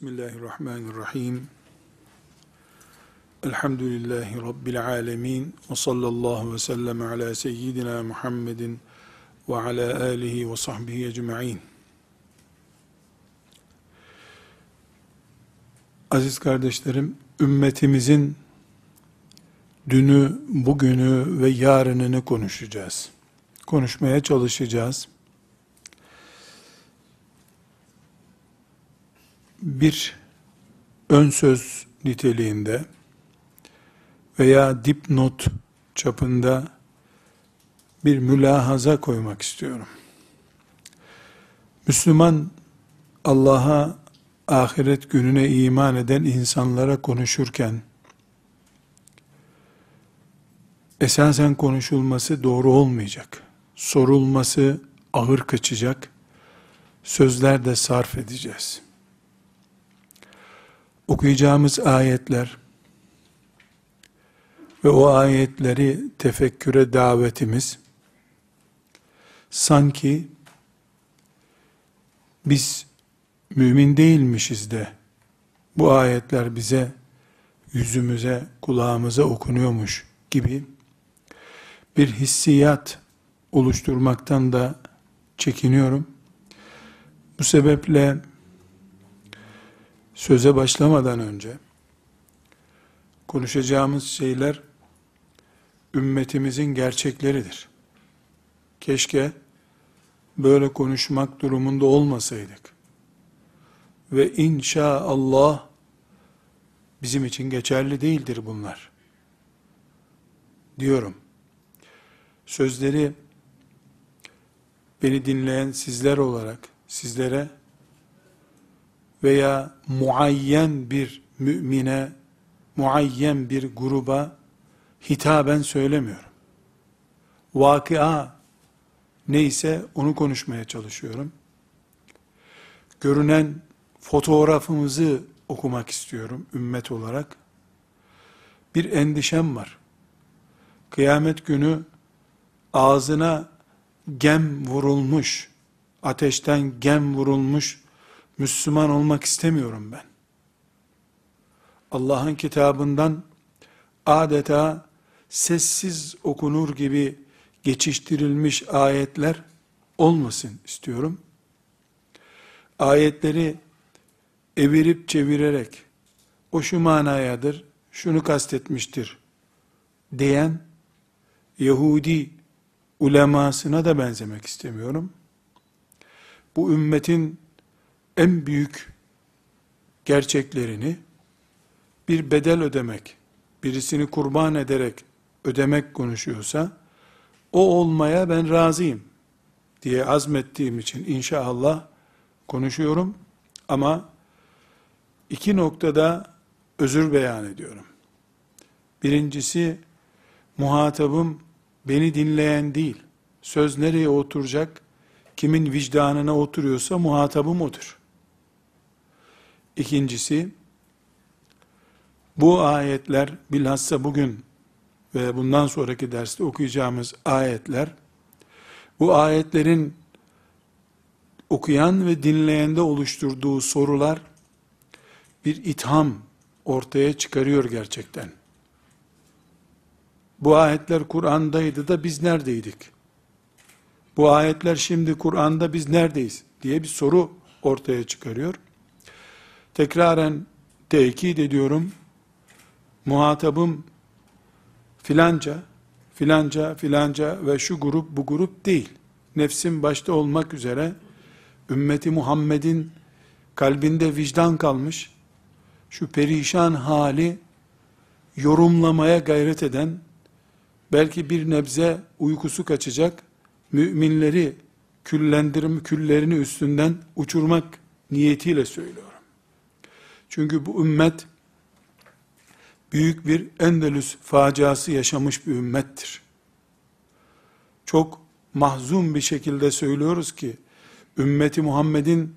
Bismillahirrahmanirrahim. Elhamdülillahi Rabbil alemin. Ve sallallahu ve sellem ala seyyidina Muhammedin ve ala alihi ve sahbihi ecma'in. Aziz kardeşlerim, ümmetimizin dünü, bugünü ve yarınını konuşacağız. Konuşmaya çalışacağız. Bir ön söz niteliğinde veya dipnot çapında bir mülahaza koymak istiyorum. Müslüman Allah'a ahiret gününe iman eden insanlara konuşurken esasen konuşulması doğru olmayacak. Sorulması ağır kaçacak. Sözler de sarf edeceğiz okuyacağımız ayetler ve o ayetleri tefekküre davetimiz sanki biz mümin değilmişiz de bu ayetler bize yüzümüze, kulağımıza okunuyormuş gibi bir hissiyat oluşturmaktan da çekiniyorum. Bu sebeple söze başlamadan önce konuşacağımız şeyler ümmetimizin gerçekleridir. Keşke böyle konuşmak durumunda olmasaydık. Ve inşallah bizim için geçerli değildir bunlar. Diyorum. Sözleri beni dinleyen sizler olarak sizlere veya muayyen bir mümine, muayyen bir gruba hitaben söylemiyorum. Vakıa neyse onu konuşmaya çalışıyorum. Görünen fotoğrafımızı okumak istiyorum ümmet olarak. Bir endişem var. Kıyamet günü ağzına gem vurulmuş, ateşten gem vurulmuş Müslüman olmak istemiyorum ben. Allah'ın kitabından adeta sessiz okunur gibi geçiştirilmiş ayetler olmasın istiyorum. Ayetleri evirip çevirerek o şu manayadır, şunu kastetmiştir diyen Yahudi ulemasına da benzemek istemiyorum. Bu ümmetin en büyük gerçeklerini bir bedel ödemek, birisini kurban ederek ödemek konuşuyorsa, o olmaya ben razıyım diye azmettiğim için inşallah konuşuyorum ama iki noktada özür beyan ediyorum. Birincisi muhatabım beni dinleyen değil. Söz nereye oturacak? Kimin vicdanına oturuyorsa muhatabım odur. İkincisi, bu ayetler bilhassa bugün ve bundan sonraki derste okuyacağımız ayetler, bu ayetlerin okuyan ve dinleyende oluşturduğu sorular, bir itham ortaya çıkarıyor gerçekten. Bu ayetler Kur'an'daydı da biz neredeydik? Bu ayetler şimdi Kur'an'da biz neredeyiz? diye bir soru ortaya çıkarıyor. Tekraren tekit ediyorum. Muhatabım filanca, filanca, filanca ve şu grup bu grup değil. Nefsim başta olmak üzere ümmeti Muhammed'in kalbinde vicdan kalmış, şu perişan hali yorumlamaya gayret eden, belki bir nebze uykusu kaçacak, müminleri küllendirim küllerini üstünden uçurmak niyetiyle söylüyor. Çünkü bu ümmet büyük bir Endülüs faciası yaşamış bir ümmettir. Çok mahzun bir şekilde söylüyoruz ki ümmeti Muhammed'in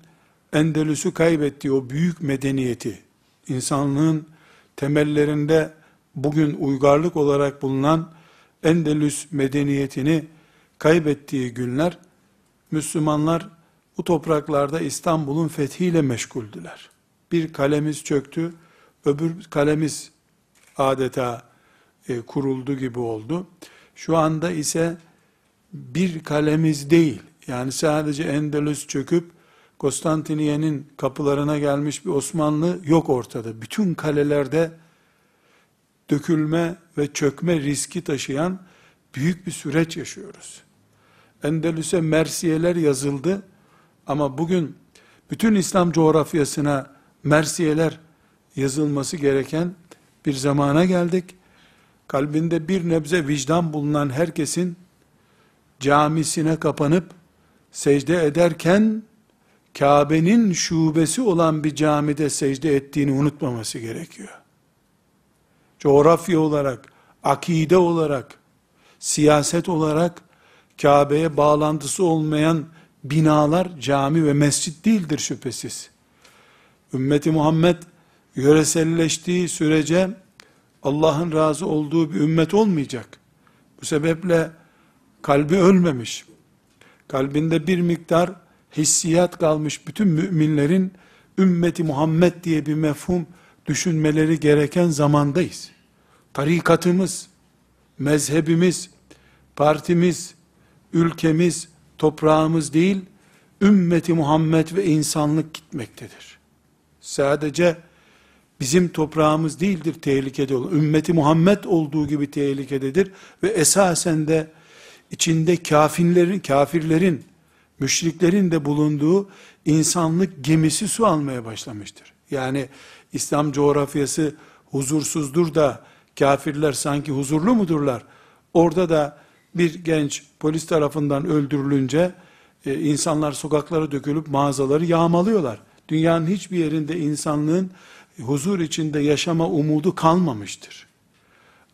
Endülüs'ü kaybettiği o büyük medeniyeti, insanlığın temellerinde bugün uygarlık olarak bulunan Endülüs medeniyetini kaybettiği günler, Müslümanlar bu topraklarda İstanbul'un fethiyle meşguldüler. Bir kalemiz çöktü, öbür kalemiz adeta e, kuruldu gibi oldu. Şu anda ise bir kalemiz değil, yani sadece Endülüs çöküp Konstantiniye'nin kapılarına gelmiş bir Osmanlı yok ortada. Bütün kalelerde dökülme ve çökme riski taşıyan büyük bir süreç yaşıyoruz. Endülüs'e mersiyeler yazıldı ama bugün bütün İslam coğrafyasına mersiyeler yazılması gereken bir zamana geldik. Kalbinde bir nebze vicdan bulunan herkesin camisine kapanıp secde ederken Kabe'nin şubesi olan bir camide secde ettiğini unutmaması gerekiyor. Coğrafya olarak, akide olarak, siyaset olarak Kabe'ye bağlantısı olmayan binalar cami ve mescit değildir şüphesiz. Ümmeti Muhammed yöreselleştiği sürece Allah'ın razı olduğu bir ümmet olmayacak. Bu sebeple kalbi ölmemiş. Kalbinde bir miktar hissiyat kalmış bütün müminlerin ümmeti Muhammed diye bir mefhum düşünmeleri gereken zamandayız. Tarikatımız, mezhebimiz, partimiz, ülkemiz, toprağımız değil, ümmeti Muhammed ve insanlık gitmektedir. Sadece bizim toprağımız değildir tehlikede olan. Ümmeti Muhammed olduğu gibi tehlikededir ve esasen de içinde kafirlerin, kafirlerin, müşriklerin de bulunduğu insanlık gemisi su almaya başlamıştır. Yani İslam coğrafyası huzursuzdur da kafirler sanki huzurlu mudurlar? Orada da bir genç polis tarafından öldürülünce e, insanlar sokaklara dökülüp mağazaları yağmalıyorlar. Dünyanın hiçbir yerinde insanlığın huzur içinde yaşama umudu kalmamıştır.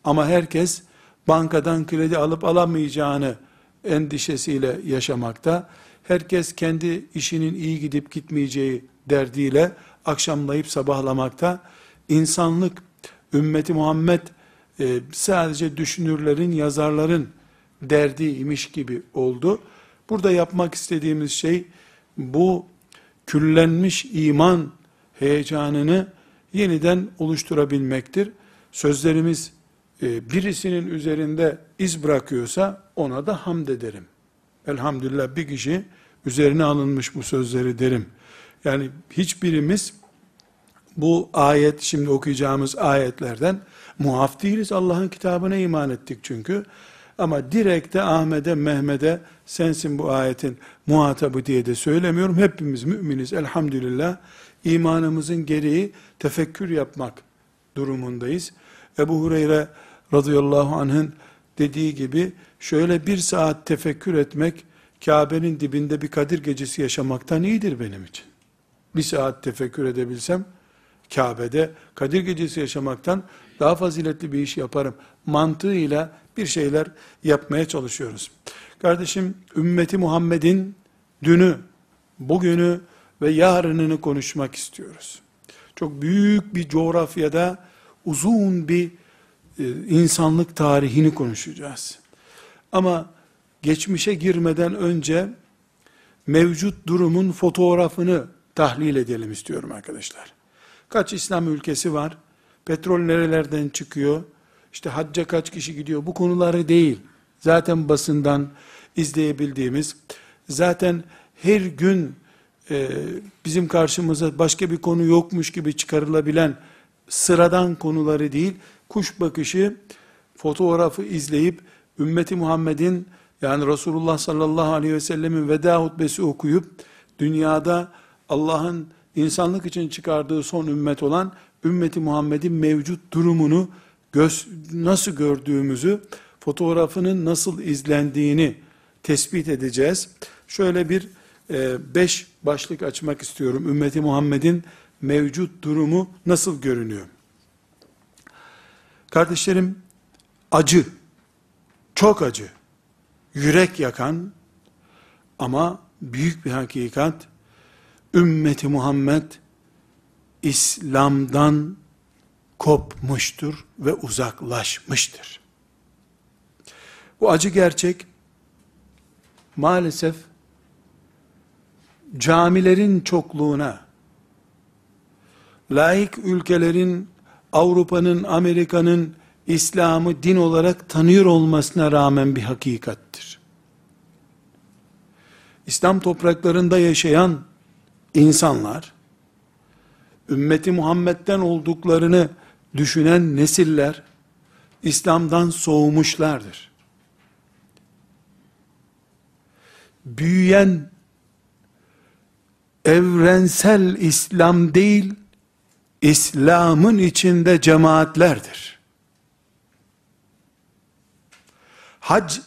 Ama herkes bankadan kredi alıp alamayacağını endişesiyle yaşamakta. Herkes kendi işinin iyi gidip gitmeyeceği derdiyle akşamlayıp sabahlamakta. İnsanlık, ümmeti Muhammed e, sadece düşünürlerin, yazarların derdiymiş gibi oldu. Burada yapmak istediğimiz şey bu küllenmiş iman heyecanını yeniden oluşturabilmektir. Sözlerimiz e, birisinin üzerinde iz bırakıyorsa ona da hamd ederim. Elhamdülillah bir kişi üzerine alınmış bu sözleri derim. Yani hiçbirimiz bu ayet, şimdi okuyacağımız ayetlerden muaf değiliz. Allah'ın kitabına iman ettik çünkü. Ama direkte Ahmet'e, Mehmet'e sensin bu ayetin muhatabı diye de söylemiyorum. Hepimiz müminiz elhamdülillah. İmanımızın gereği tefekkür yapmak durumundayız. Ebu Hureyre radıyallahu anh'ın dediği gibi şöyle bir saat tefekkür etmek Kabe'nin dibinde bir Kadir gecesi yaşamaktan iyidir benim için. Bir saat tefekkür edebilsem Kabe'de Kadir gecesi yaşamaktan daha faziletli bir iş yaparım mantığıyla bir şeyler yapmaya çalışıyoruz. Kardeşim ümmeti Muhammed'in dünü, bugünü ve yarınını konuşmak istiyoruz. Çok büyük bir coğrafyada uzun bir e, insanlık tarihini konuşacağız. Ama geçmişe girmeden önce mevcut durumun fotoğrafını tahlil edelim istiyorum arkadaşlar. Kaç İslam ülkesi var? Petrol nerelerden çıkıyor? İşte hacca kaç kişi gidiyor? Bu konuları değil. Zaten basından izleyebildiğimiz, zaten her gün e, bizim karşımıza başka bir konu yokmuş gibi çıkarılabilen sıradan konuları değil, kuş bakışı fotoğrafı izleyip ümmeti Muhammed'in yani Resulullah sallallahu aleyhi ve sellemin veda hutbesi okuyup dünyada Allah'ın insanlık için çıkardığı son ümmet olan ümmeti Muhammed'in mevcut durumunu göz, nasıl gördüğümüzü, fotoğrafının nasıl izlendiğini tespit edeceğiz. Şöyle bir e, beş başlık açmak istiyorum. Ümmeti Muhammed'in mevcut durumu nasıl görünüyor? Kardeşlerim, acı, çok acı, yürek yakan ama büyük bir hakikat, ümmeti Muhammed, İslam'dan kopmuştur ve uzaklaşmıştır. Bu acı gerçek, maalesef, camilerin çokluğuna, laik ülkelerin, Avrupa'nın, Amerika'nın İslam'ı din olarak tanıyor olmasına rağmen bir hakikattir. İslam topraklarında yaşayan insanlar, ümmeti Muhammed'den olduklarını düşünen nesiller, İslam'dan soğumuşlardır. Büyüyen evrensel İslam değil, İslam'ın içinde cemaatlerdir. Hac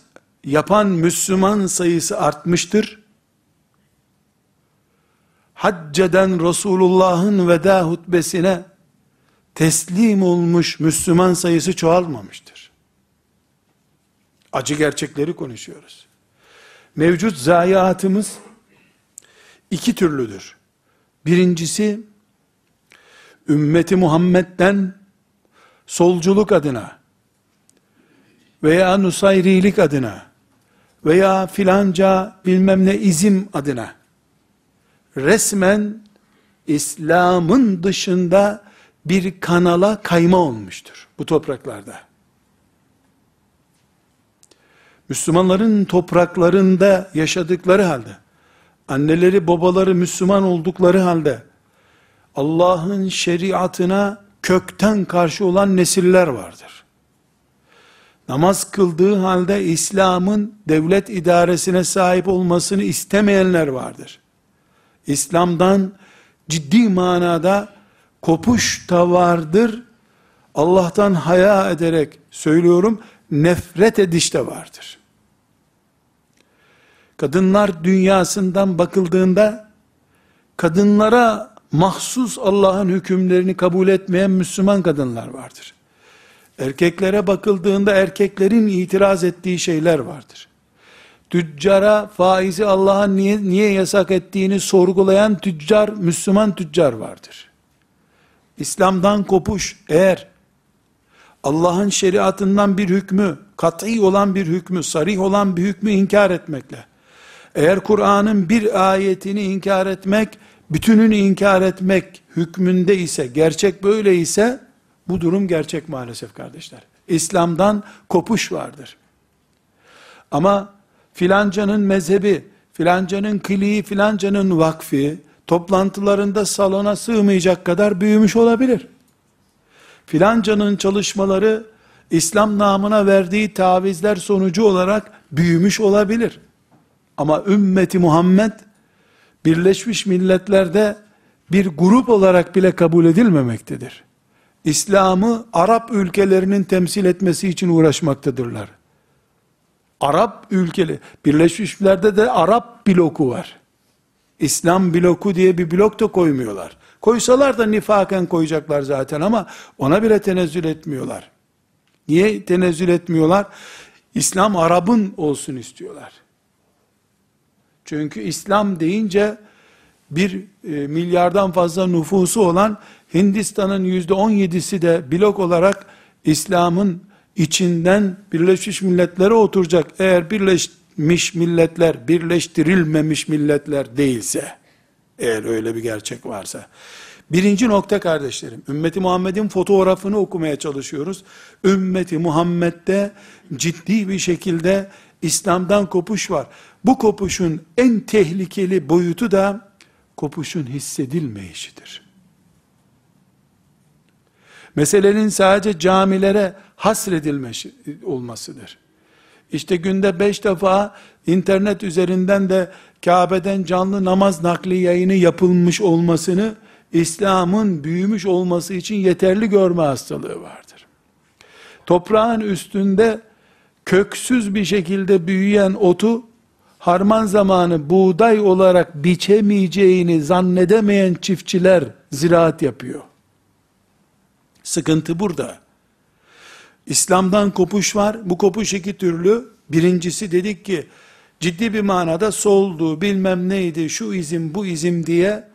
yapan Müslüman sayısı artmıştır. Hacceden Resulullah'ın veda hutbesine teslim olmuş Müslüman sayısı çoğalmamıştır. Acı gerçekleri konuşuyoruz. Mevcut zayiatımız iki türlüdür. Birincisi, ümmeti Muhammed'den solculuk adına veya nusayrilik adına veya filanca bilmem ne izim adına resmen İslam'ın dışında bir kanala kayma olmuştur bu topraklarda. Müslümanların topraklarında yaşadıkları halde, anneleri babaları Müslüman oldukları halde, Allah'ın şeriatına kökten karşı olan nesiller vardır. Namaz kıldığı halde İslam'ın devlet idaresine sahip olmasını istemeyenler vardır. İslam'dan ciddi manada kopuş da vardır. Allah'tan haya ederek söylüyorum, nefret ediş de vardır. Kadınlar dünyasından bakıldığında, kadınlara mahsus Allah'ın hükümlerini kabul etmeyen Müslüman kadınlar vardır. Erkeklere bakıldığında erkeklerin itiraz ettiği şeyler vardır. Tüccara faizi Allah'ın niye, niye yasak ettiğini sorgulayan tüccar, Müslüman tüccar vardır. İslam'dan kopuş eğer Allah'ın şeriatından bir hükmü, kat'i olan bir hükmü, sarih olan bir hükmü inkar etmekle, eğer Kur'an'ın bir ayetini inkar etmek, bütününü inkar etmek hükmünde ise, gerçek böyle ise, bu durum gerçek maalesef kardeşler. İslam'dan kopuş vardır. Ama filancanın mezhebi, filancanın kliği, filancanın vakfi, toplantılarında salona sığmayacak kadar büyümüş olabilir. Filancanın çalışmaları, İslam namına verdiği tavizler sonucu olarak büyümüş olabilir. Ama ümmeti Muhammed, Birleşmiş Milletler'de bir grup olarak bile kabul edilmemektedir. İslam'ı Arap ülkelerinin temsil etmesi için uğraşmaktadırlar. Arap ülkeli, Birleşmiş Milletler'de de Arap bloku var. İslam bloku diye bir blok da koymuyorlar. Koysalar da nifaken koyacaklar zaten ama ona bile tenezzül etmiyorlar. Niye tenezzül etmiyorlar? İslam Arap'ın olsun istiyorlar. Çünkü İslam deyince bir e, milyardan fazla nüfusu olan Hindistan'ın yüzde on yedisi de blok olarak İslam'ın içinden Birleşmiş Milletler'e oturacak. Eğer birleşmiş milletler, birleştirilmemiş milletler değilse, eğer öyle bir gerçek varsa. Birinci nokta kardeşlerim, ümmeti Muhammed'in fotoğrafını okumaya çalışıyoruz. Ümmeti Muhammed'de ciddi bir şekilde İslam'dan kopuş var. Bu kopuşun en tehlikeli boyutu da kopuşun hissedilmeyişidir. Meselenin sadece camilere hasredilmesi olmasıdır. İşte günde beş defa internet üzerinden de Kabe'den canlı namaz nakli yayını yapılmış olmasını İslam'ın büyümüş olması için yeterli görme hastalığı vardır. Toprağın üstünde köksüz bir şekilde büyüyen otu harman zamanı buğday olarak biçemeyeceğini zannedemeyen çiftçiler ziraat yapıyor. Sıkıntı burada. İslam'dan kopuş var. Bu kopuş iki türlü. Birincisi dedik ki ciddi bir manada soldu, bilmem neydi, şu izim, bu izim diye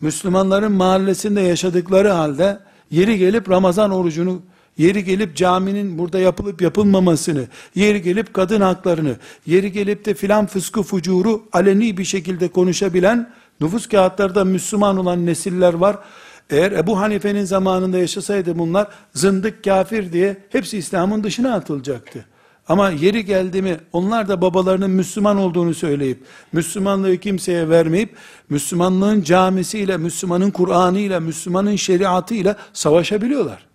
Müslümanların mahallesinde yaşadıkları halde yeri gelip Ramazan orucunu, yeri gelip caminin burada yapılıp yapılmamasını, yeri gelip kadın haklarını, yeri gelip de filan fıskı fucuru aleni bir şekilde konuşabilen nüfus kağıtlarda Müslüman olan nesiller var. Eğer Ebu Hanife'nin zamanında yaşasaydı bunlar zındık kafir diye hepsi İslam'ın dışına atılacaktı. Ama yeri geldi mi onlar da babalarının Müslüman olduğunu söyleyip Müslümanlığı kimseye vermeyip Müslümanlığın camisiyle, Müslümanın Kur'an'ı ile, Müslümanın şeriatı ile savaşabiliyorlar.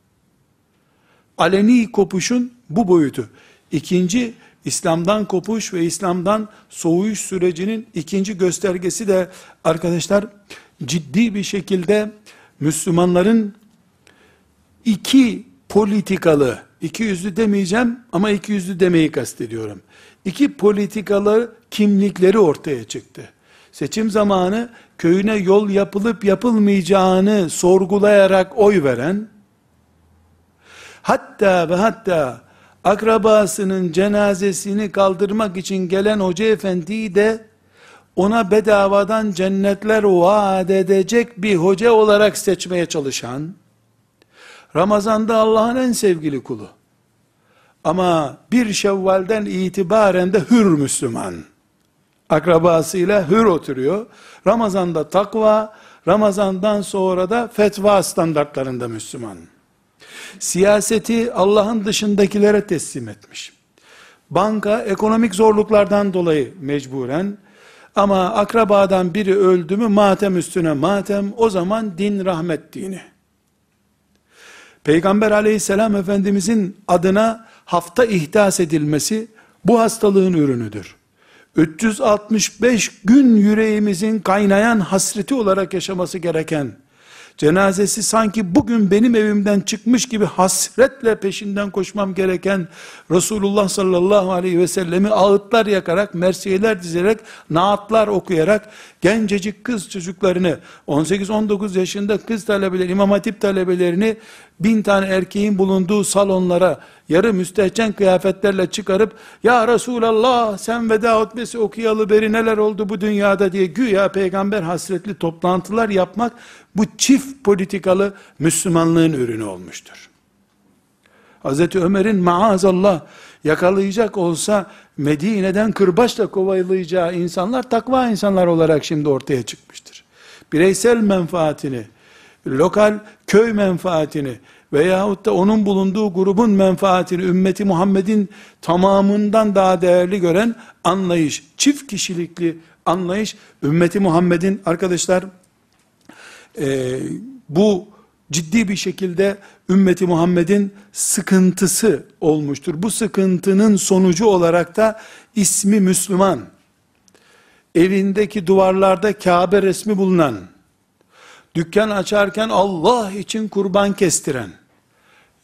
Aleni kopuşun bu boyutu. İkinci İslam'dan kopuş ve İslam'dan soğuyuş sürecinin ikinci göstergesi de arkadaşlar ciddi bir şekilde Müslümanların iki politikalı, iki yüzlü demeyeceğim ama iki yüzlü demeyi kastediyorum. İki politikalı kimlikleri ortaya çıktı. Seçim zamanı köyüne yol yapılıp yapılmayacağını sorgulayarak oy veren, hatta ve hatta akrabasının cenazesini kaldırmak için gelen hoca efendiyi de ona bedavadan cennetler vaat edecek bir hoca olarak seçmeye çalışan, Ramazan'da Allah'ın en sevgili kulu. Ama bir Şevval'den itibaren de hür Müslüman. Akrabasıyla hür oturuyor. Ramazan'da takva, Ramazan'dan sonra da fetva standartlarında Müslüman. Siyaseti Allah'ın dışındakilere teslim etmiş. Banka ekonomik zorluklardan dolayı mecburen ama akrabadan biri öldü mü matem üstüne matem o zaman din rahmet dini. Peygamber aleyhisselam efendimizin adına hafta ihdas edilmesi bu hastalığın ürünüdür. 365 gün yüreğimizin kaynayan hasreti olarak yaşaması gereken cenazesi sanki bugün benim evimden çıkmış gibi hasretle peşinden koşmam gereken Resulullah sallallahu aleyhi ve sellemi ağıtlar yakarak, mersiyeler dizerek, naatlar okuyarak, gencecik kız çocuklarını, 18-19 yaşında kız talebeleri, imam hatip talebelerini, bin tane erkeğin bulunduğu salonlara, yarı müstehcen kıyafetlerle çıkarıp, ya Resulallah sen veda hutbesi okuyalı beri neler oldu bu dünyada diye güya peygamber hasretli toplantılar yapmak, bu çift politikalı Müslümanlığın ürünü olmuştur. Hz. Ömer'in maazallah yakalayacak olsa Medine'den kırbaçla kovalayacağı insanlar takva insanlar olarak şimdi ortaya çıkmıştır. Bireysel menfaatini, lokal köy menfaatini veyahut da onun bulunduğu grubun menfaatini ümmeti Muhammed'in tamamından daha değerli gören anlayış, çift kişilikli anlayış ümmeti Muhammed'in arkadaşlar e, bu ciddi bir şekilde ümmeti Muhammed'in sıkıntısı olmuştur. Bu sıkıntının sonucu olarak da ismi Müslüman, evindeki duvarlarda Kabe resmi bulunan, dükkan açarken Allah için kurban kestiren,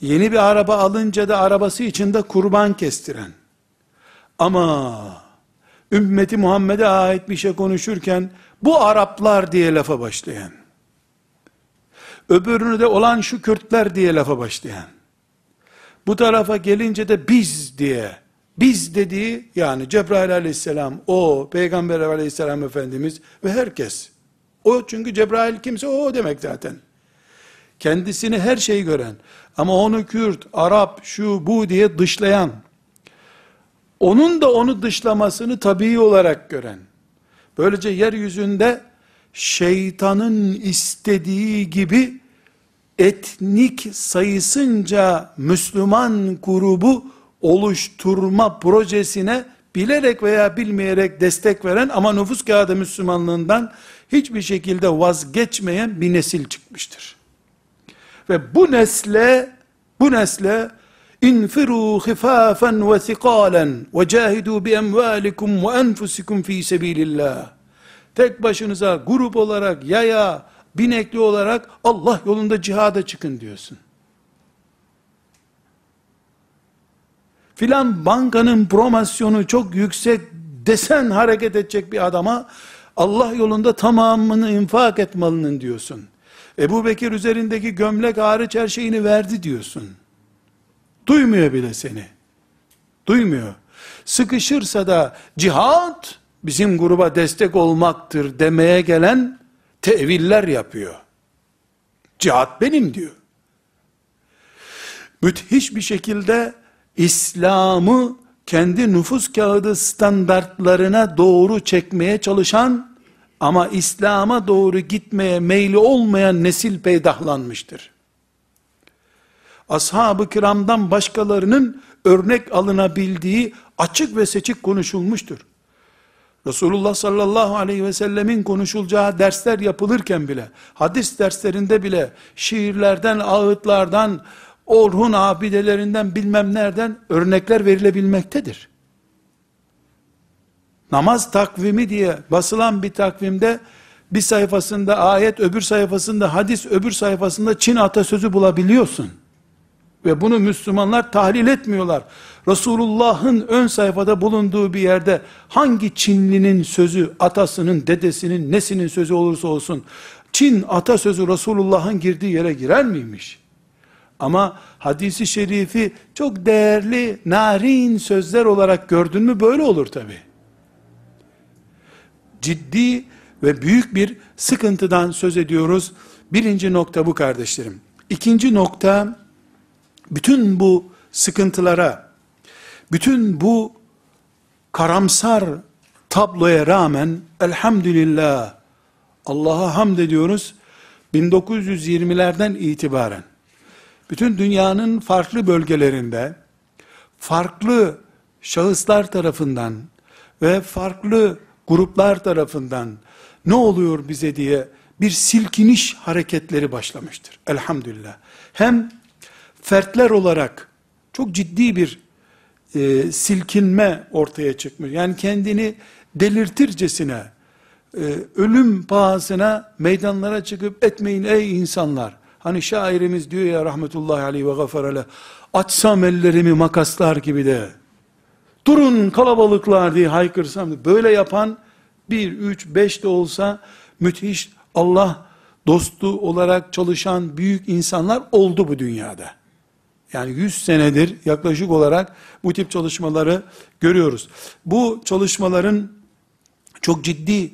yeni bir araba alınca da arabası için de kurban kestiren, ama ümmeti Muhammed'e ait bir şey konuşurken, bu Araplar diye lafa başlayan, öbürünü de olan şu Kürtler diye lafa başlayan, bu tarafa gelince de biz diye, biz dediği yani Cebrail aleyhisselam, o, Peygamber aleyhisselam Efendimiz ve herkes, o çünkü Cebrail kimse o demek zaten. Kendisini her şeyi gören ama onu Kürt, Arap, şu bu diye dışlayan, onun da onu dışlamasını tabii olarak gören, böylece yeryüzünde şeytanın istediği gibi etnik sayısınca Müslüman grubu oluşturma projesine bilerek veya bilmeyerek destek veren ama nüfus kağıdı Müslümanlığından hiçbir şekilde vazgeçmeyen bir nesil çıkmıştır. Ve bu nesle bu nesle infiru khifafen ve thikalen ve cahidu bi emvalikum ve enfusikum fi sebilillah tek başınıza grup olarak yaya binekli olarak Allah yolunda cihada çıkın diyorsun. Filan bankanın promosyonu çok yüksek desen hareket edecek bir adama Allah yolunda tamamını infak etmalının diyorsun. Ebu Bekir üzerindeki gömlek hariç her şeyini verdi diyorsun. Duymuyor bile seni. Duymuyor. Sıkışırsa da cihat bizim gruba destek olmaktır demeye gelen teviller yapıyor. Cihat benim diyor. Müthiş bir şekilde İslam'ı kendi nüfus kağıdı standartlarına doğru çekmeye çalışan ama İslam'a doğru gitmeye meyli olmayan nesil peydahlanmıştır. Ashab-ı kiramdan başkalarının örnek alınabildiği açık ve seçik konuşulmuştur. Resulullah sallallahu aleyhi ve sellemin konuşulacağı dersler yapılırken bile, hadis derslerinde bile, şiirlerden, ağıtlardan, Orhun abidelerinden bilmem nereden örnekler verilebilmektedir. Namaz takvimi diye basılan bir takvimde bir sayfasında ayet, öbür sayfasında hadis, öbür sayfasında Çin atasözü bulabiliyorsun. Ve bunu Müslümanlar tahlil etmiyorlar. Resulullah'ın ön sayfada bulunduğu bir yerde hangi Çinlinin sözü, atasının, dedesinin, nesinin sözü olursa olsun, Çin atasözü Resulullah'ın girdiği yere girer miymiş? Ama hadisi şerifi çok değerli, narin sözler olarak gördün mü böyle olur tabi. Ciddi ve büyük bir sıkıntıdan söz ediyoruz. Birinci nokta bu kardeşlerim. İkinci nokta, bütün bu sıkıntılara, bütün bu karamsar tabloya rağmen elhamdülillah Allah'a hamd ediyoruz. 1920'lerden itibaren bütün dünyanın farklı bölgelerinde farklı şahıslar tarafından ve farklı gruplar tarafından ne oluyor bize diye bir silkiniş hareketleri başlamıştır. Elhamdülillah. Hem fertler olarak çok ciddi bir e, silkinme ortaya çıkmış. Yani kendini delirtircesine, e, ölüm pahasına meydanlara çıkıp etmeyin ey insanlar. Hani şairimiz diyor ya rahmetullahi aleyhi ve gafarale, açsam ellerimi makaslar gibi de, durun kalabalıklar diye haykırsam, böyle yapan, bir, üç, beş de olsa, müthiş Allah dostu olarak çalışan büyük insanlar oldu bu dünyada. Yani 100 senedir yaklaşık olarak bu tip çalışmaları görüyoruz. Bu çalışmaların çok ciddi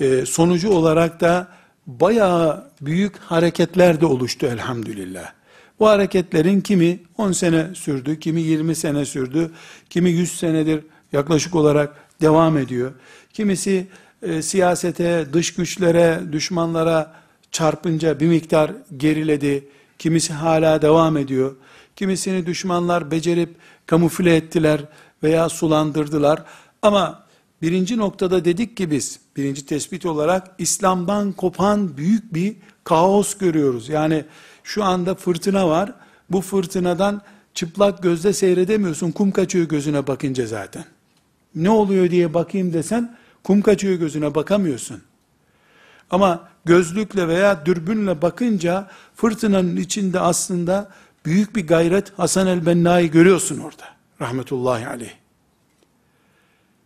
e, sonucu olarak da bayağı büyük hareketler de oluştu elhamdülillah. Bu hareketlerin kimi 10 sene sürdü, kimi 20 sene sürdü, kimi 100 senedir yaklaşık olarak devam ediyor. Kimisi e, siyasete, dış güçlere, düşmanlara çarpınca bir miktar geriledi. Kimisi hala devam ediyor. Kimisini düşmanlar becerip kamufle ettiler veya sulandırdılar. Ama birinci noktada dedik ki biz, birinci tespit olarak İslam'dan kopan büyük bir kaos görüyoruz. Yani şu anda fırtına var. Bu fırtınadan çıplak gözle seyredemiyorsun. Kum kaçıyor gözüne bakınca zaten. Ne oluyor diye bakayım desen kum kaçıyor gözüne bakamıyorsun. Ama gözlükle veya dürbünle bakınca fırtınanın içinde aslında büyük bir gayret Hasan el-Benna'yı görüyorsun orada. Rahmetullahi aleyh.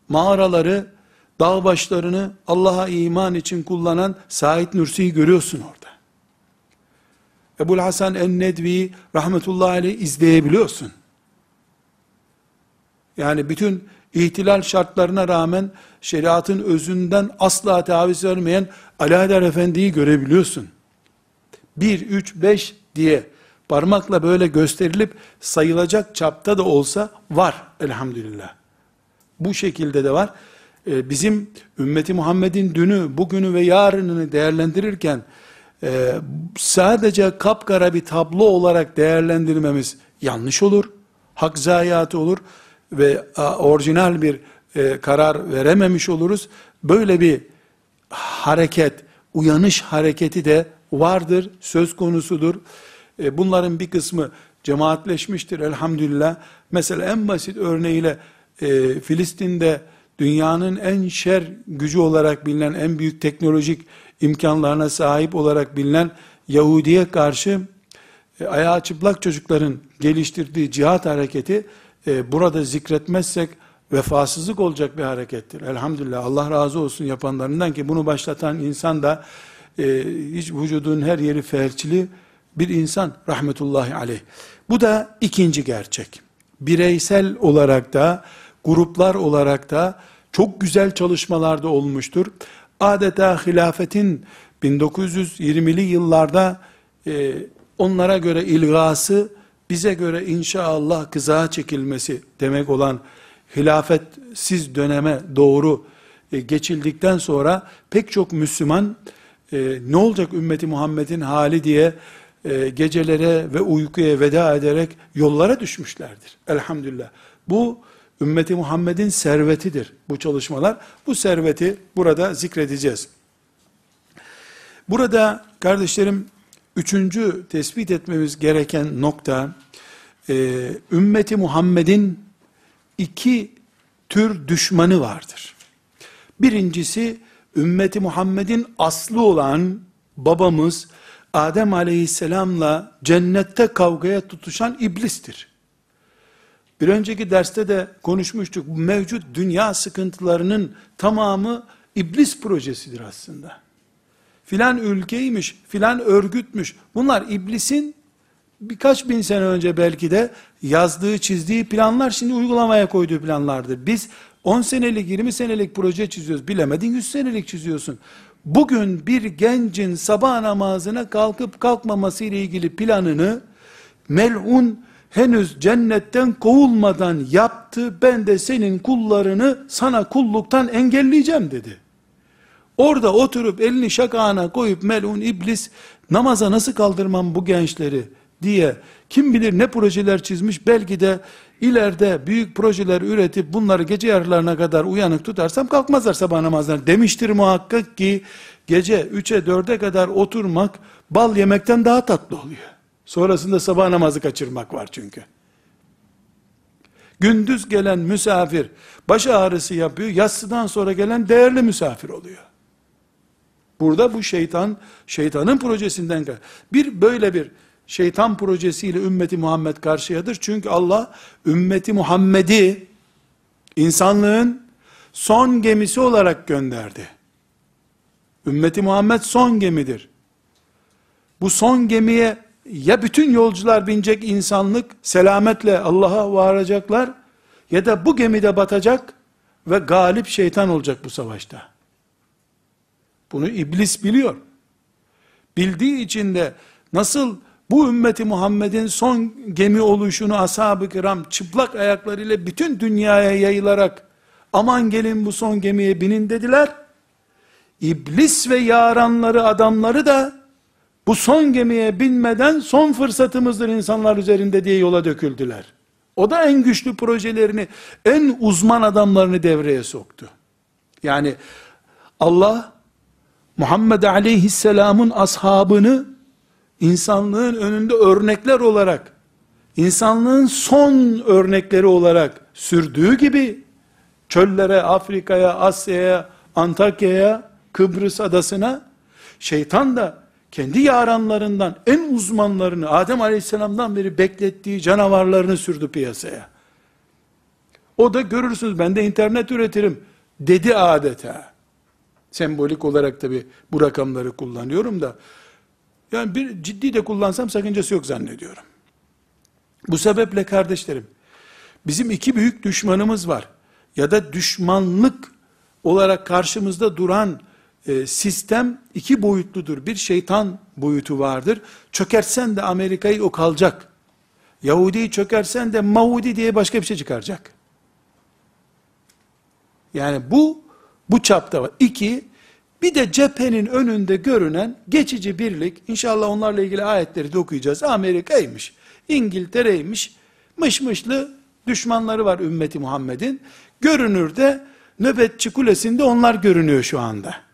Mağaraları, dağ başlarını Allah'a iman için kullanan Said Nursi'yi görüyorsun orada. Ebul Hasan en-Nedvi rahmetullahi aleyh izleyebiliyorsun. Yani bütün ihtilal şartlarına rağmen şeriatın özünden asla taviz vermeyen Alaeddin Efendi'yi görebiliyorsun. 1, 3, 5 diye parmakla böyle gösterilip sayılacak çapta da olsa var elhamdülillah. Bu şekilde de var. Ee, bizim ümmeti Muhammed'in dünü, bugünü ve yarınını değerlendirirken e, sadece kapkara bir tablo olarak değerlendirmemiz yanlış olur. Hak zayiatı olur ve orijinal bir e, karar verememiş oluruz. Böyle bir hareket, uyanış hareketi de vardır, söz konusudur. E, bunların bir kısmı cemaatleşmiştir elhamdülillah. Mesela en basit örneğiyle e, Filistin'de dünyanın en şer gücü olarak bilinen, en büyük teknolojik imkanlarına sahip olarak bilinen Yahudi'ye karşı e, ayağı çıplak çocukların geliştirdiği cihat hareketi e, burada zikretmezsek vefasızlık olacak bir harekettir. Elhamdülillah Allah razı olsun yapanlarından ki bunu başlatan insan da e, hiç vücudun her yeri felçli bir insan rahmetullahi aleyh. Bu da ikinci gerçek. Bireysel olarak da gruplar olarak da çok güzel çalışmalarda olmuştur. Adeta hilafetin 1920'li yıllarda e, onlara göre ilgası, bize göre inşallah kızağa çekilmesi demek olan hilafetsiz döneme doğru e, geçildikten sonra pek çok Müslüman e, ne olacak ümmeti Muhammed'in hali diye e, gecelere ve uykuya veda ederek yollara düşmüşlerdir. Elhamdülillah. Bu ümmeti Muhammed'in servetidir bu çalışmalar. Bu serveti burada zikredeceğiz. Burada kardeşlerim üçüncü tespit etmemiz gereken nokta e, ümmeti Muhammed'in iki tür düşmanı vardır. Birincisi ümmeti Muhammed'in aslı olan babamız Adem aleyhisselamla cennette kavgaya tutuşan iblistir. Bir önceki derste de konuşmuştuk. Mevcut dünya sıkıntılarının tamamı iblis projesidir aslında. Filan ülkeymiş, filan örgütmüş. Bunlar iblisin birkaç bin sene önce belki de yazdığı, çizdiği planlar şimdi uygulamaya koyduğu planlardır. Biz 10 senelik, 20 senelik proje çiziyoruz. Bilemedin 100 senelik çiziyorsun. Bugün bir gencin sabah namazına kalkıp kalkmaması ile ilgili planını melun henüz cennetten kovulmadan yaptı. Ben de senin kullarını sana kulluktan engelleyeceğim dedi. Orada oturup elini şakağına koyup melun iblis namaza nasıl kaldırmam bu gençleri diye kim bilir ne projeler çizmiş belki de ileride büyük projeler üretip bunları gece yarılarına kadar uyanık tutarsam kalkmazlar sabah namazlarına demiştir muhakkak ki gece 3'e 4'e kadar oturmak bal yemekten daha tatlı oluyor. Sonrasında sabah namazı kaçırmak var çünkü. Gündüz gelen misafir baş ağrısı yapıyor, yatsıdan sonra gelen değerli misafir oluyor. Burada bu şeytan, şeytanın projesinden bir böyle bir şeytan projesiyle ümmeti Muhammed karşıyadır. Çünkü Allah ümmeti Muhammed'i insanlığın son gemisi olarak gönderdi. Ümmeti Muhammed son gemidir. Bu son gemiye ya bütün yolcular binecek insanlık selametle Allah'a varacaklar ya da bu gemide batacak ve galip şeytan olacak bu savaşta. Bunu iblis biliyor. Bildiği için de nasıl bu ümmeti Muhammed'in son gemi oluşunu ashab-ı kiram çıplak ayaklarıyla bütün dünyaya yayılarak aman gelin bu son gemiye binin dediler. İblis ve yaranları adamları da bu son gemiye binmeden son fırsatımızdır insanlar üzerinde diye yola döküldüler. O da en güçlü projelerini, en uzman adamlarını devreye soktu. Yani Allah Muhammed Aleyhisselam'ın ashabını insanlığın önünde örnekler olarak, insanlığın son örnekleri olarak sürdüğü gibi, çöllere, Afrika'ya, Asya'ya, Antakya'ya, Kıbrıs adasına, şeytan da kendi yaranlarından en uzmanlarını, Adem Aleyhisselam'dan beri beklettiği canavarlarını sürdü piyasaya. O da görürsünüz ben de internet üretirim dedi adeta. Sembolik olarak tabi bu rakamları kullanıyorum da yani bir ciddi de kullansam sakıncası yok zannediyorum. Bu sebeple kardeşlerim, bizim iki büyük düşmanımız var. Ya da düşmanlık olarak karşımızda duran e, sistem iki boyutludur. Bir şeytan boyutu vardır. Çökersen de Amerika'yı o kalacak. Yahudi'yi çökersen de Mahudi diye başka bir şey çıkaracak. Yani bu, bu çapta var. İki, bir de cephenin önünde görünen geçici birlik, inşallah onlarla ilgili ayetleri de okuyacağız. Amerika'ymış, İngiltere'ymiş, mışmışlı düşmanları var ümmeti Muhammed'in. Görünürde nöbetçi kulesinde onlar görünüyor şu anda.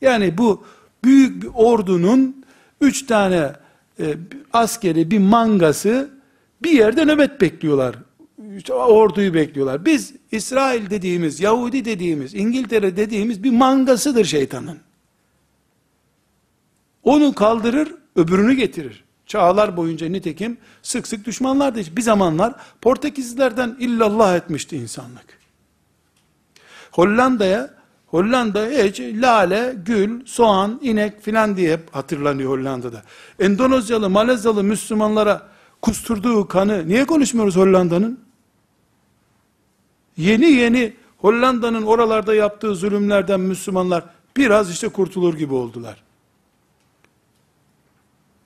Yani bu büyük bir ordunun üç tane e, askeri bir mangası bir yerde nöbet bekliyorlar orduyu bekliyorlar. Biz İsrail dediğimiz, Yahudi dediğimiz, İngiltere dediğimiz bir mangasıdır şeytanın. Onu kaldırır, öbürünü getirir. Çağlar boyunca nitekim sık sık düşmanlardı. Bir zamanlar Portekizlilerden illallah etmişti insanlık. Hollanda'ya Hollanda'ya hiç lale, gül, soğan, inek filan diye hep hatırlanıyor Hollanda'da. Endonezyalı, Malezyalı Müslümanlara kusturduğu kanı niye konuşmuyoruz Hollanda'nın? Yeni yeni Hollanda'nın oralarda yaptığı zulümlerden Müslümanlar biraz işte kurtulur gibi oldular.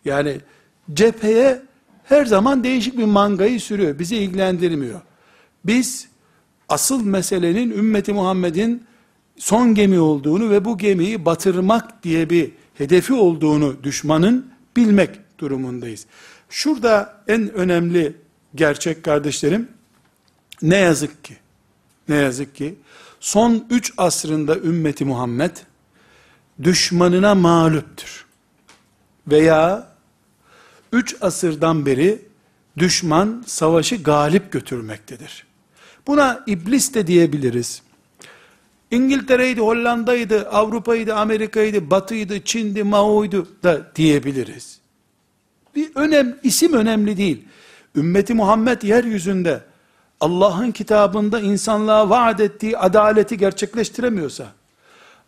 Yani cepheye her zaman değişik bir mangayı sürüyor. Bizi ilgilendirmiyor. Biz asıl meselenin ümmeti Muhammed'in son gemi olduğunu ve bu gemiyi batırmak diye bir hedefi olduğunu düşmanın bilmek durumundayız. Şurada en önemli gerçek kardeşlerim, ne yazık ki, ne yazık ki, son üç asrında ümmeti Muhammed, düşmanına mağluptur. Veya üç asırdan beri düşman savaşı galip götürmektedir. Buna iblis de diyebiliriz. İngiltere'ydi, Hollanda'ydı, Avrupa'ydı, Amerika'ydı, Batı'ydı, Çin'di, Mao'ydu da diyebiliriz. Bir önem, isim önemli değil. Ümmeti Muhammed yeryüzünde Allah'ın kitabında insanlığa vaat ettiği adaleti gerçekleştiremiyorsa,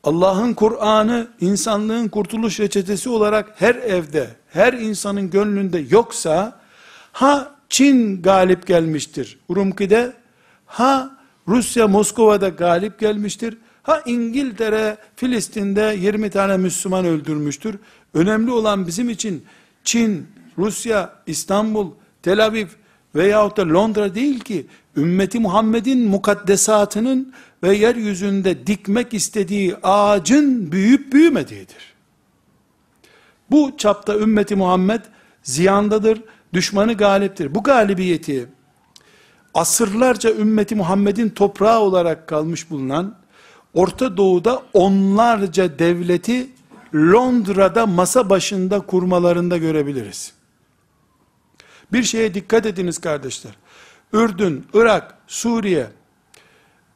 Allah'ın Kur'an'ı insanlığın kurtuluş reçetesi olarak her evde, her insanın gönlünde yoksa, ha Çin galip gelmiştir Urumki'de, ha Rusya Moskova'da galip gelmiştir, ha İngiltere Filistin'de 20 tane Müslüman öldürmüştür. Önemli olan bizim için Çin, Rusya, İstanbul, Tel Aviv veyahut da Londra değil ki, ümmeti Muhammed'in mukaddesatının ve yeryüzünde dikmek istediği ağacın büyüyüp büyümediğidir. Bu çapta ümmeti Muhammed ziyandadır, düşmanı galiptir. Bu galibiyeti asırlarca ümmeti Muhammed'in toprağı olarak kalmış bulunan Orta Doğu'da onlarca devleti Londra'da masa başında kurmalarında görebiliriz. Bir şeye dikkat ediniz kardeşler. Ürdün, Irak, Suriye,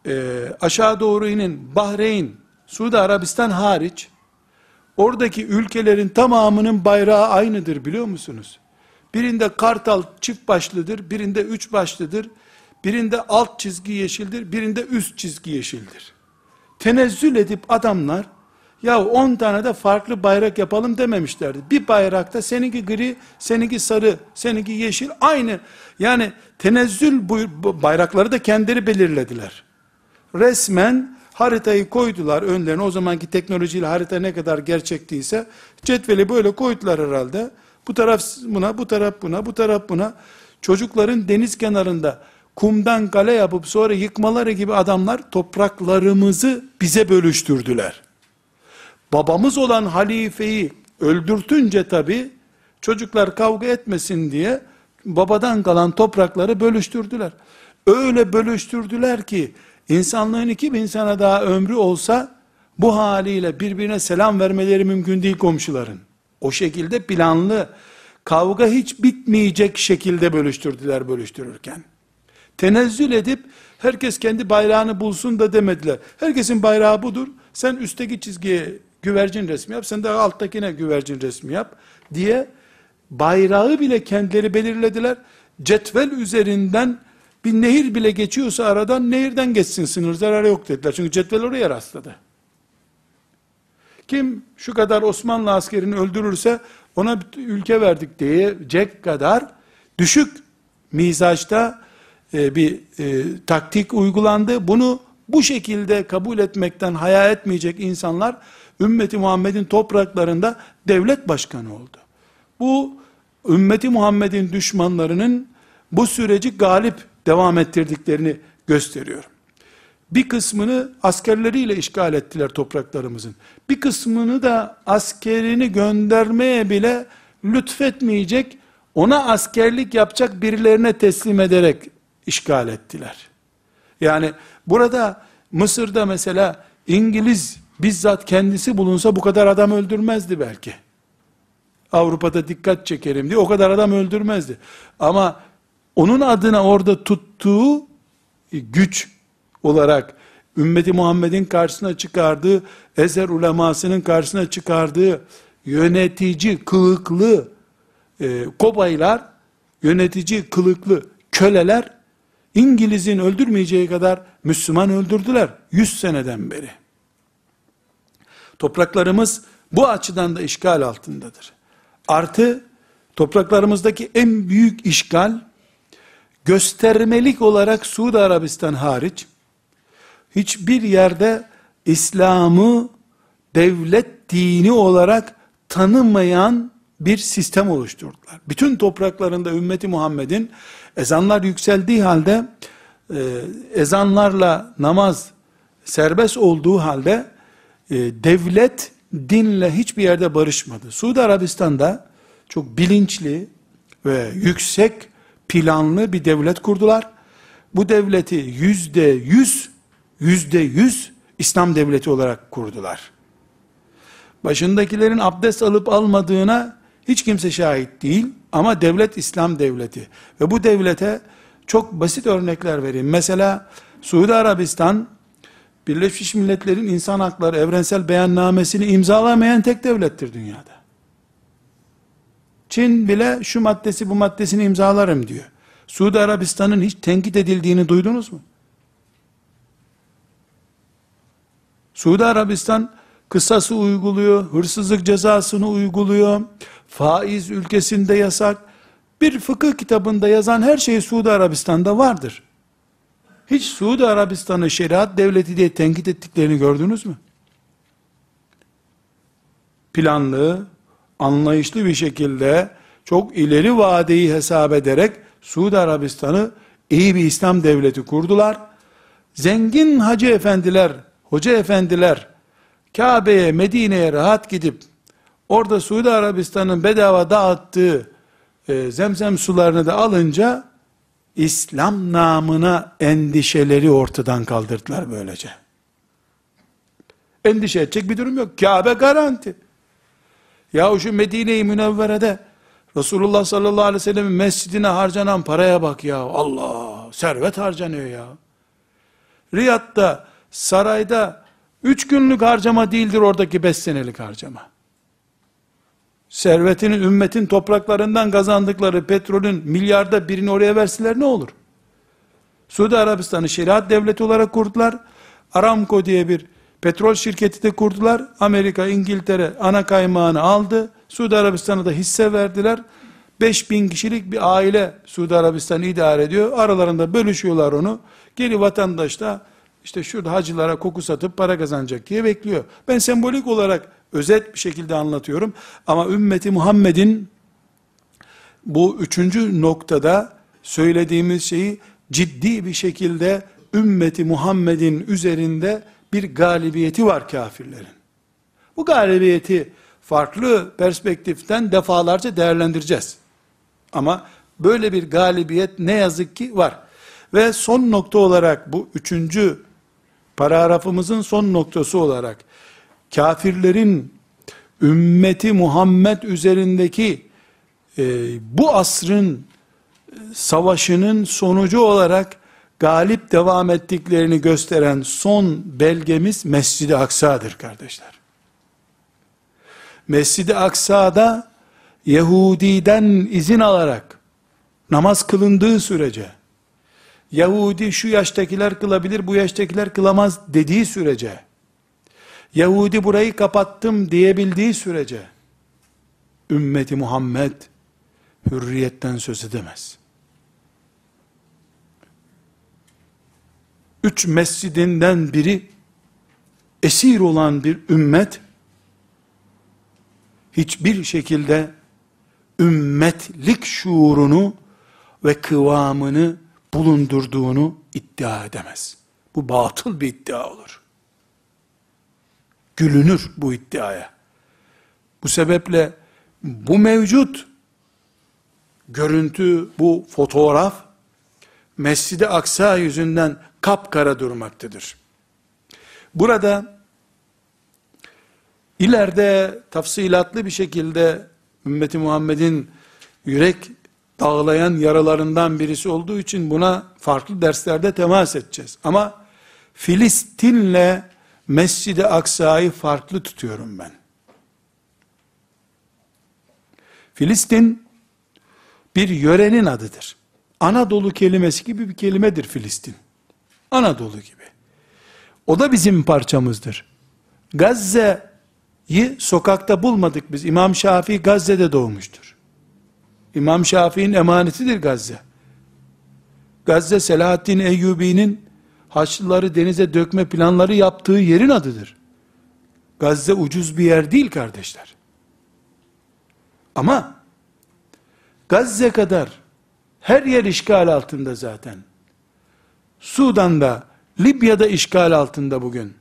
e, aşağı doğru inin Bahreyn, Suudi Arabistan hariç, oradaki ülkelerin tamamının bayrağı aynıdır biliyor musunuz? Birinde kartal çift başlıdır, birinde üç başlıdır, birinde alt çizgi yeşildir, birinde üst çizgi yeşildir. Tenezzül edip adamlar, ya 10 tane de farklı bayrak yapalım dememişlerdi. Bir bayrakta seninki gri, seninki sarı, seninki yeşil aynı. Yani tenezzül bu bayrakları da kendileri belirlediler. Resmen haritayı koydular önlerine. O zamanki teknolojiyle harita ne kadar gerçektiyse cetveli böyle koydular herhalde. Bu taraf buna, bu taraf buna, bu taraf buna. Çocukların deniz kenarında kumdan kale yapıp sonra yıkmaları gibi adamlar topraklarımızı bize bölüştürdüler babamız olan halifeyi öldürtünce tabi çocuklar kavga etmesin diye babadan kalan toprakları bölüştürdüler. Öyle bölüştürdüler ki insanlığın 2000 sene daha ömrü olsa bu haliyle birbirine selam vermeleri mümkün değil komşuların. O şekilde planlı kavga hiç bitmeyecek şekilde bölüştürdüler bölüştürürken. Tenezzül edip herkes kendi bayrağını bulsun da demediler. Herkesin bayrağı budur. Sen üstteki çizgiye güvercin resmi yap, sen de alttakine güvercin resmi yap diye bayrağı bile kendileri belirlediler. Cetvel üzerinden bir nehir bile geçiyorsa aradan nehirden geçsin sınır zararı yok dediler. Çünkü cetvel oraya rastladı. Kim şu kadar Osmanlı askerini öldürürse ona ülke verdik diyecek kadar düşük mizaçta e, bir e, taktik uygulandı. Bunu bu şekilde kabul etmekten haya etmeyecek insanlar ümmeti Muhammed'in topraklarında devlet başkanı oldu. Bu ümmeti Muhammed'in düşmanlarının bu süreci galip devam ettirdiklerini gösteriyor. Bir kısmını askerleriyle işgal ettiler topraklarımızın. Bir kısmını da askerini göndermeye bile lütfetmeyecek, ona askerlik yapacak birilerine teslim ederek işgal ettiler. Yani burada Mısır'da mesela İngiliz bizzat kendisi bulunsa bu kadar adam öldürmezdi belki. Avrupa'da dikkat çekerim diye o kadar adam öldürmezdi. Ama onun adına orada tuttuğu güç olarak ümmeti Muhammed'in karşısına çıkardığı, ezer ulemasının karşısına çıkardığı yönetici, kılıklı e, kobaylar, yönetici, kılıklı köleler, İngiliz'in öldürmeyeceği kadar Müslüman öldürdüler. Yüz seneden beri. Topraklarımız bu açıdan da işgal altındadır. Artı topraklarımızdaki en büyük işgal göstermelik olarak Suudi Arabistan hariç hiçbir yerde İslam'ı devlet dini olarak tanımayan bir sistem oluşturdular. Bütün topraklarında ümmeti Muhammed'in ezanlar yükseldiği halde e, ezanlarla namaz serbest olduğu halde e, devlet dinle hiçbir yerde barışmadı. Suudi Arabistan'da çok bilinçli ve yüksek planlı bir devlet kurdular. Bu devleti yüzde yüz, yüzde yüz İslam devleti olarak kurdular. Başındakilerin abdest alıp almadığına hiç kimse şahit değil ama devlet İslam devleti. Ve bu devlete çok basit örnekler vereyim. Mesela Suudi Arabistan Birleşmiş Milletler'in insan hakları evrensel beyannamesini imzalamayan tek devlettir dünyada. Çin bile şu maddesi bu maddesini imzalarım diyor. Suudi Arabistan'ın hiç tenkit edildiğini duydunuz mu? Suudi Arabistan kısası uyguluyor, hırsızlık cezasını uyguluyor, faiz ülkesinde yasak. Bir fıkıh kitabında yazan her şey Suudi Arabistan'da vardır. Hiç Suudi Arabistan'ı şeriat devleti diye tenkit ettiklerini gördünüz mü? Planlı, anlayışlı bir şekilde çok ileri vadeyi hesap ederek Suudi Arabistan'ı iyi bir İslam devleti kurdular. Zengin hacı efendiler, hoca efendiler Kabe'ye, Medine'ye rahat gidip orada Suudi Arabistan'ın bedava dağıttığı e, zemzem sularını da alınca İslam namına endişeleri ortadan kaldırdılar böylece. Endişe edecek bir durum yok. Kabe garanti. Ya şu Medine-i Münevvere'de Resulullah sallallahu aleyhi ve sellem'in mescidine harcanan paraya bak ya. Allah servet harcanıyor ya. Riyad'da sarayda üç günlük harcama değildir oradaki beş senelik harcama. Servetinin ümmetin topraklarından kazandıkları petrolün milyarda birini oraya verseler ne olur? Suudi Arabistan'ı şeriat devleti olarak kurdular. Aramco diye bir petrol şirketi de kurdular. Amerika, İngiltere ana kaymağını aldı. Suudi Arabistan'a da hisse verdiler. 5000 kişilik bir aile Suudi Arabistan'ı idare ediyor. Aralarında bölüşüyorlar onu. Geri vatandaş da işte şurada hacılara koku satıp para kazanacak diye bekliyor. Ben sembolik olarak özet bir şekilde anlatıyorum. Ama ümmeti Muhammed'in bu üçüncü noktada söylediğimiz şeyi ciddi bir şekilde ümmeti Muhammed'in üzerinde bir galibiyeti var kafirlerin. Bu galibiyeti farklı perspektiften defalarca değerlendireceğiz. Ama böyle bir galibiyet ne yazık ki var. Ve son nokta olarak bu üçüncü paragrafımızın son noktası olarak kafirlerin ümmeti Muhammed üzerindeki e, bu asrın e, savaşının sonucu olarak galip devam ettiklerini gösteren son belgemiz Mescid-i Aksa'dır kardeşler. Mescid-i Aksa'da Yahudi'den izin alarak namaz kılındığı sürece Yahudi şu yaştakiler kılabilir bu yaştakiler kılamaz dediği sürece Yahudi burayı kapattım diyebildiği sürece ümmeti Muhammed hürriyetten söz edemez. Üç mescidinden biri esir olan bir ümmet hiçbir şekilde ümmetlik şuurunu ve kıvamını bulundurduğunu iddia edemez. Bu batıl bir iddia olur gülünür bu iddiaya. Bu sebeple bu mevcut görüntü, bu fotoğraf Mescid-i Aksa yüzünden kapkara durmaktadır. Burada ileride tafsilatlı bir şekilde ümmeti Muhammed'in yürek dağlayan yaralarından birisi olduğu için buna farklı derslerde temas edeceğiz. Ama Filistin'le Mescid-i Aksa'yı farklı tutuyorum ben. Filistin bir yörenin adıdır. Anadolu kelimesi gibi bir kelimedir Filistin. Anadolu gibi. O da bizim parçamızdır. Gazze'yi sokakta bulmadık biz. İmam Şafii Gazze'de doğmuştur. İmam Şafii'nin emanetidir Gazze. Gazze Selahaddin Eyyubi'nin Haçlıları denize dökme planları yaptığı yerin adıdır. Gazze ucuz bir yer değil kardeşler. Ama Gazze kadar her yer işgal altında zaten. Sudan'da, Libya'da işgal altında bugün.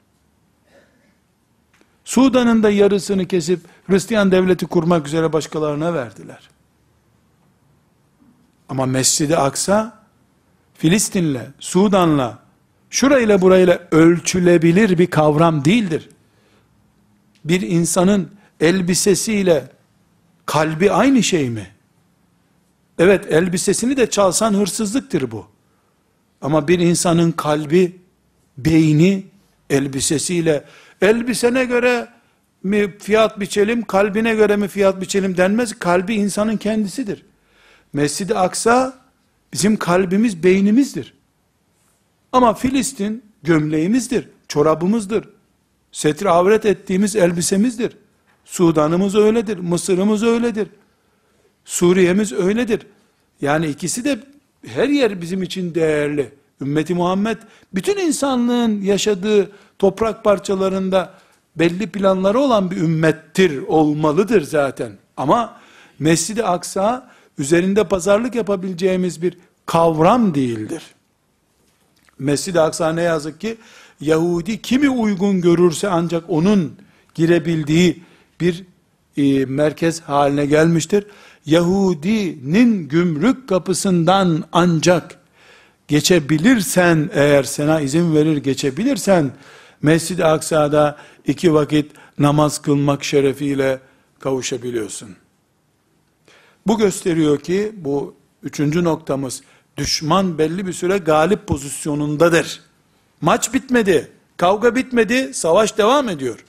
Sudan'ın da yarısını kesip Hristiyan devleti kurmak üzere başkalarına verdiler. Ama Mescid-i Aksa Filistin'le, Sudan'la, şurayla burayla ölçülebilir bir kavram değildir. Bir insanın elbisesiyle kalbi aynı şey mi? Evet elbisesini de çalsan hırsızlıktır bu. Ama bir insanın kalbi, beyni elbisesiyle elbisene göre mi fiyat biçelim, kalbine göre mi fiyat biçelim denmez. Kalbi insanın kendisidir. Mescid-i Aksa bizim kalbimiz, beynimizdir. Ama Filistin gömleğimizdir, çorabımızdır. Setir avret ettiğimiz elbisemizdir. Sudan'ımız öyledir, Mısır'ımız öyledir. Suriye'miz öyledir. Yani ikisi de her yer bizim için değerli. Ümmeti Muhammed bütün insanlığın yaşadığı toprak parçalarında belli planları olan bir ümmettir, olmalıdır zaten. Ama Mescid-i Aksa üzerinde pazarlık yapabileceğimiz bir kavram değildir. Mescid-i Aksa ne yazık ki Yahudi kimi uygun görürse ancak onun girebildiği bir e, merkez haline gelmiştir. Yahudinin gümrük kapısından ancak geçebilirsen eğer sana izin verir geçebilirsen Mescid-i Aksa'da iki vakit namaz kılmak şerefiyle kavuşabiliyorsun. Bu gösteriyor ki bu üçüncü noktamız düşman belli bir süre galip pozisyonundadır. Maç bitmedi, kavga bitmedi, savaş devam ediyor.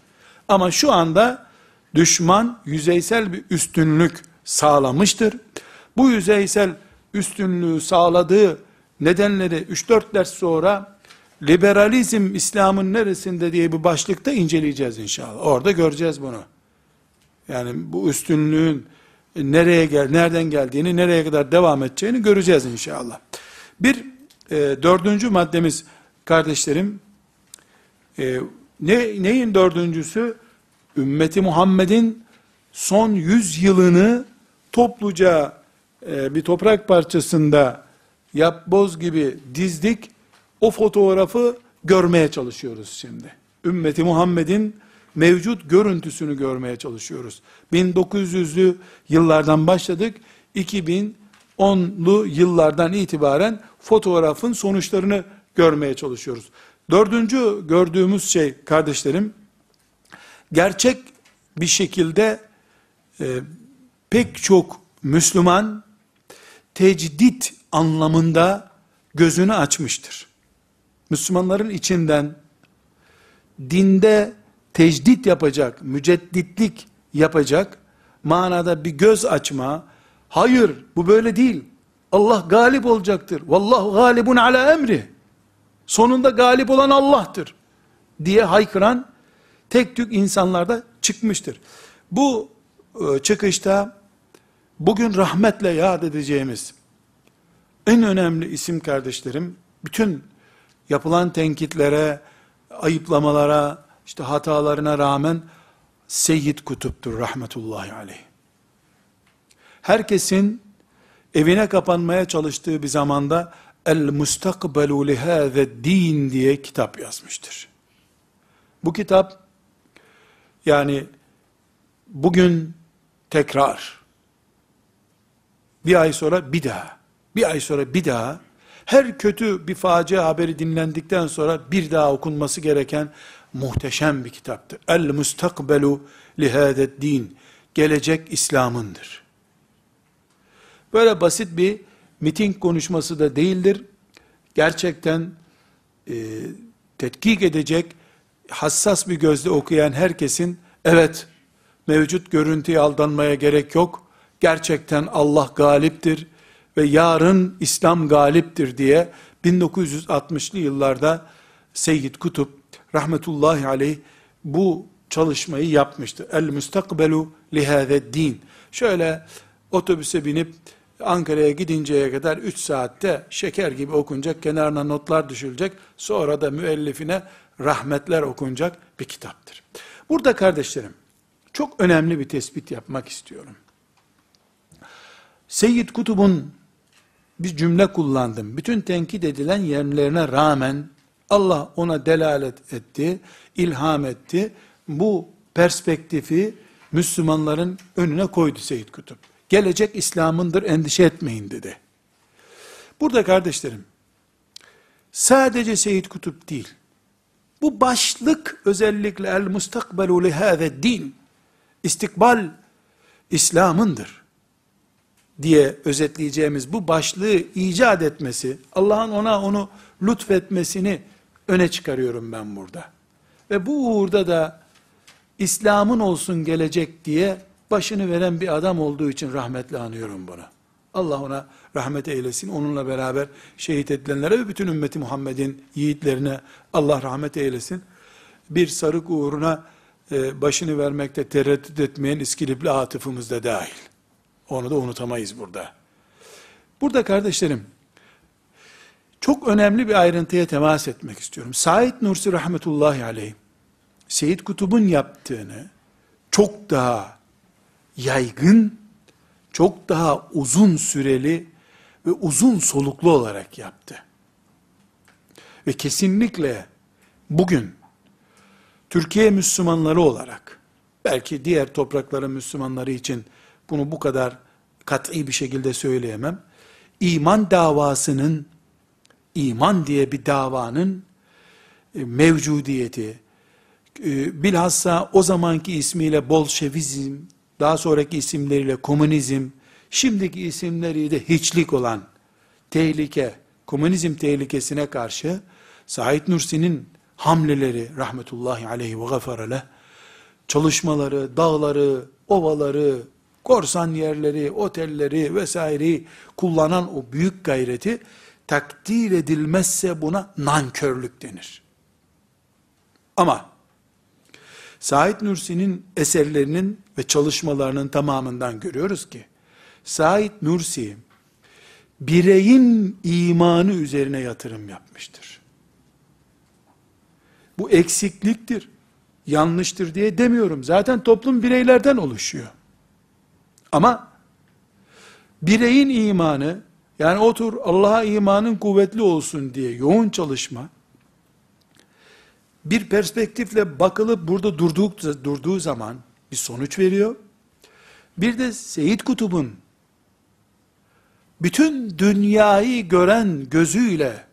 Ama şu anda düşman yüzeysel bir üstünlük sağlamıştır. Bu yüzeysel üstünlüğü sağladığı nedenleri 3-4 ders sonra liberalizm İslam'ın neresinde diye bir başlıkta inceleyeceğiz inşallah. Orada göreceğiz bunu. Yani bu üstünlüğün nereye gel, nereden geldiğini, nereye kadar devam edeceğini göreceğiz inşallah. Bir e, dördüncü maddemiz kardeşlerim, e, ne, neyin dördüncüsü? Ümmeti Muhammed'in son yüz yılını topluca e, bir toprak parçasında yapboz gibi dizdik. O fotoğrafı görmeye çalışıyoruz şimdi. Ümmeti Muhammed'in mevcut görüntüsünü görmeye çalışıyoruz. 1900'lü yıllardan başladık. 2010'lu yıllardan itibaren fotoğrafın sonuçlarını görmeye çalışıyoruz. Dördüncü gördüğümüz şey kardeşlerim, gerçek bir şekilde e, pek çok Müslüman tecdit anlamında gözünü açmıştır. Müslümanların içinden dinde tecdit yapacak, mücedditlik yapacak manada bir göz açma, hayır bu böyle değil, Allah galip olacaktır, vallahu galibun ala emri, sonunda galip olan Allah'tır diye haykıran tek tük insanlarda çıkmıştır. Bu e, çıkışta bugün rahmetle yad edeceğimiz en önemli isim kardeşlerim, bütün yapılan tenkitlere, ayıplamalara, işte hatalarına rağmen Seyyid Kutup'tur rahmetullahi aleyh. Herkesin evine kapanmaya çalıştığı bir zamanda El Mustakbelu lihâze din diye kitap yazmıştır. Bu kitap yani bugün tekrar bir ay sonra bir daha bir ay sonra bir daha her kötü bir facia haberi dinlendikten sonra bir daha okunması gereken muhteşem bir kitaptır. El mustakbelu lihadet din. Gelecek İslam'ındır. Böyle basit bir miting konuşması da değildir. Gerçekten e, tetkik edecek, hassas bir gözle okuyan herkesin, evet, mevcut görüntüye aldanmaya gerek yok, gerçekten Allah galiptir ve yarın İslam galiptir diye 1960'lı yıllarda Seyyid Kutup rahmetullahi aleyh bu çalışmayı yapmıştı. El mustakbelu lihâze din. Şöyle otobüse binip Ankara'ya gidinceye kadar 3 saatte şeker gibi okunacak, kenarına notlar düşülecek, sonra da müellifine rahmetler okunacak bir kitaptır. Burada kardeşlerim, çok önemli bir tespit yapmak istiyorum. Seyyid Kutub'un bir cümle kullandım. Bütün tenkit edilen yerlerine rağmen Allah ona delalet etti, ilham etti. Bu perspektifi Müslümanların önüne koydu Seyyid Kutup. Gelecek İslam'ındır endişe etmeyin dedi. Burada kardeşlerim, sadece Seyyid Kutup değil, bu başlık özellikle el mustakbelu lihâze din, istikbal İslam'ındır diye özetleyeceğimiz bu başlığı icat etmesi, Allah'ın ona onu lütfetmesini öne çıkarıyorum ben burada. Ve bu uğurda da İslam'ın olsun gelecek diye başını veren bir adam olduğu için rahmetle anıyorum bunu. Allah ona rahmet eylesin. Onunla beraber şehit edilenlere ve bütün ümmeti Muhammed'in yiğitlerine Allah rahmet eylesin. Bir sarık uğruna e, başını vermekte tereddüt etmeyen İskilipli atıfımız da dahil. Onu da unutamayız burada. Burada kardeşlerim, çok önemli bir ayrıntıya temas etmek istiyorum. Said Nursi rahmetullahi aleyh, Seyyid Kutub'un yaptığını çok daha yaygın, çok daha uzun süreli ve uzun soluklu olarak yaptı. Ve kesinlikle bugün Türkiye Müslümanları olarak, belki diğer toprakların Müslümanları için bunu bu kadar kat'i bir şekilde söyleyemem, iman davasının, iman diye bir davanın e, mevcudiyeti, e, bilhassa o zamanki ismiyle Bolşevizm, daha sonraki isimleriyle komünizm, şimdiki isimleriyle hiçlik olan tehlike, komünizm tehlikesine karşı Said Nursi'nin hamleleri rahmetullahi aleyhi ve gafaraleh, çalışmaları, dağları, ovaları, korsan yerleri, otelleri vesaireyi kullanan o büyük gayreti takdir edilmezse buna nankörlük denir. Ama Said Nursi'nin eserlerinin ve çalışmalarının tamamından görüyoruz ki Said Nursi bireyin imanı üzerine yatırım yapmıştır. Bu eksikliktir, yanlıştır diye demiyorum. Zaten toplum bireylerden oluşuyor. Ama bireyin imanı, yani otur Allah'a imanın kuvvetli olsun diye yoğun çalışma, bir perspektifle bakılıp burada durduğu, durduğu zaman bir sonuç veriyor. Bir de Seyit Kutub'un bütün dünyayı gören gözüyle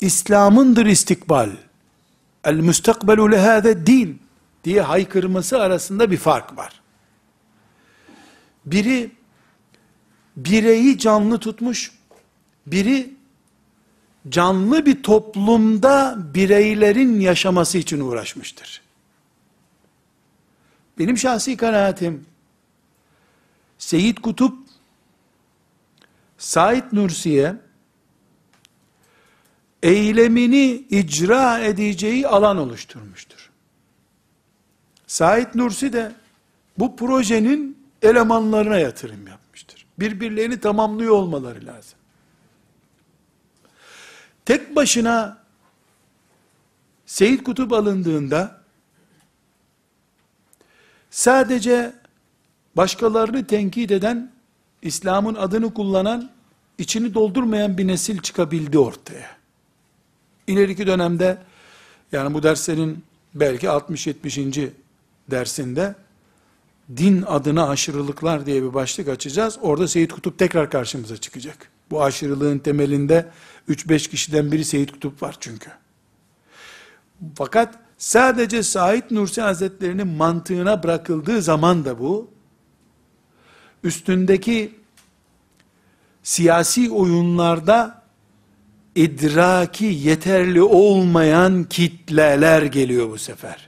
İslam'ındır istikbal. El müstakbelu lehâze din diye haykırması arasında bir fark var. Biri bireyi canlı tutmuş, biri canlı bir toplumda bireylerin yaşaması için uğraşmıştır. Benim şahsi kanaatim, Seyit Kutup, Said Nursi'ye, eylemini icra edeceği alan oluşturmuştur. Said Nursi de bu projenin elemanlarına yatırım yapmıştır. Birbirlerini tamamlıyor olmaları lazım. Tek başına Seyit Kutup alındığında sadece başkalarını tenkit eden, İslam'ın adını kullanan, içini doldurmayan bir nesil çıkabildi ortaya. İleriki dönemde, yani bu derslerin belki 60-70. dersinde, din adına aşırılıklar diye bir başlık açacağız. Orada Seyit Kutup tekrar karşımıza çıkacak. Bu aşırılığın temelinde 3-5 kişiden biri Seyit Kutup var çünkü. Fakat sadece Said Nursi Hazretleri'nin mantığına bırakıldığı zaman da bu, üstündeki siyasi oyunlarda idraki yeterli olmayan kitleler geliyor bu sefer.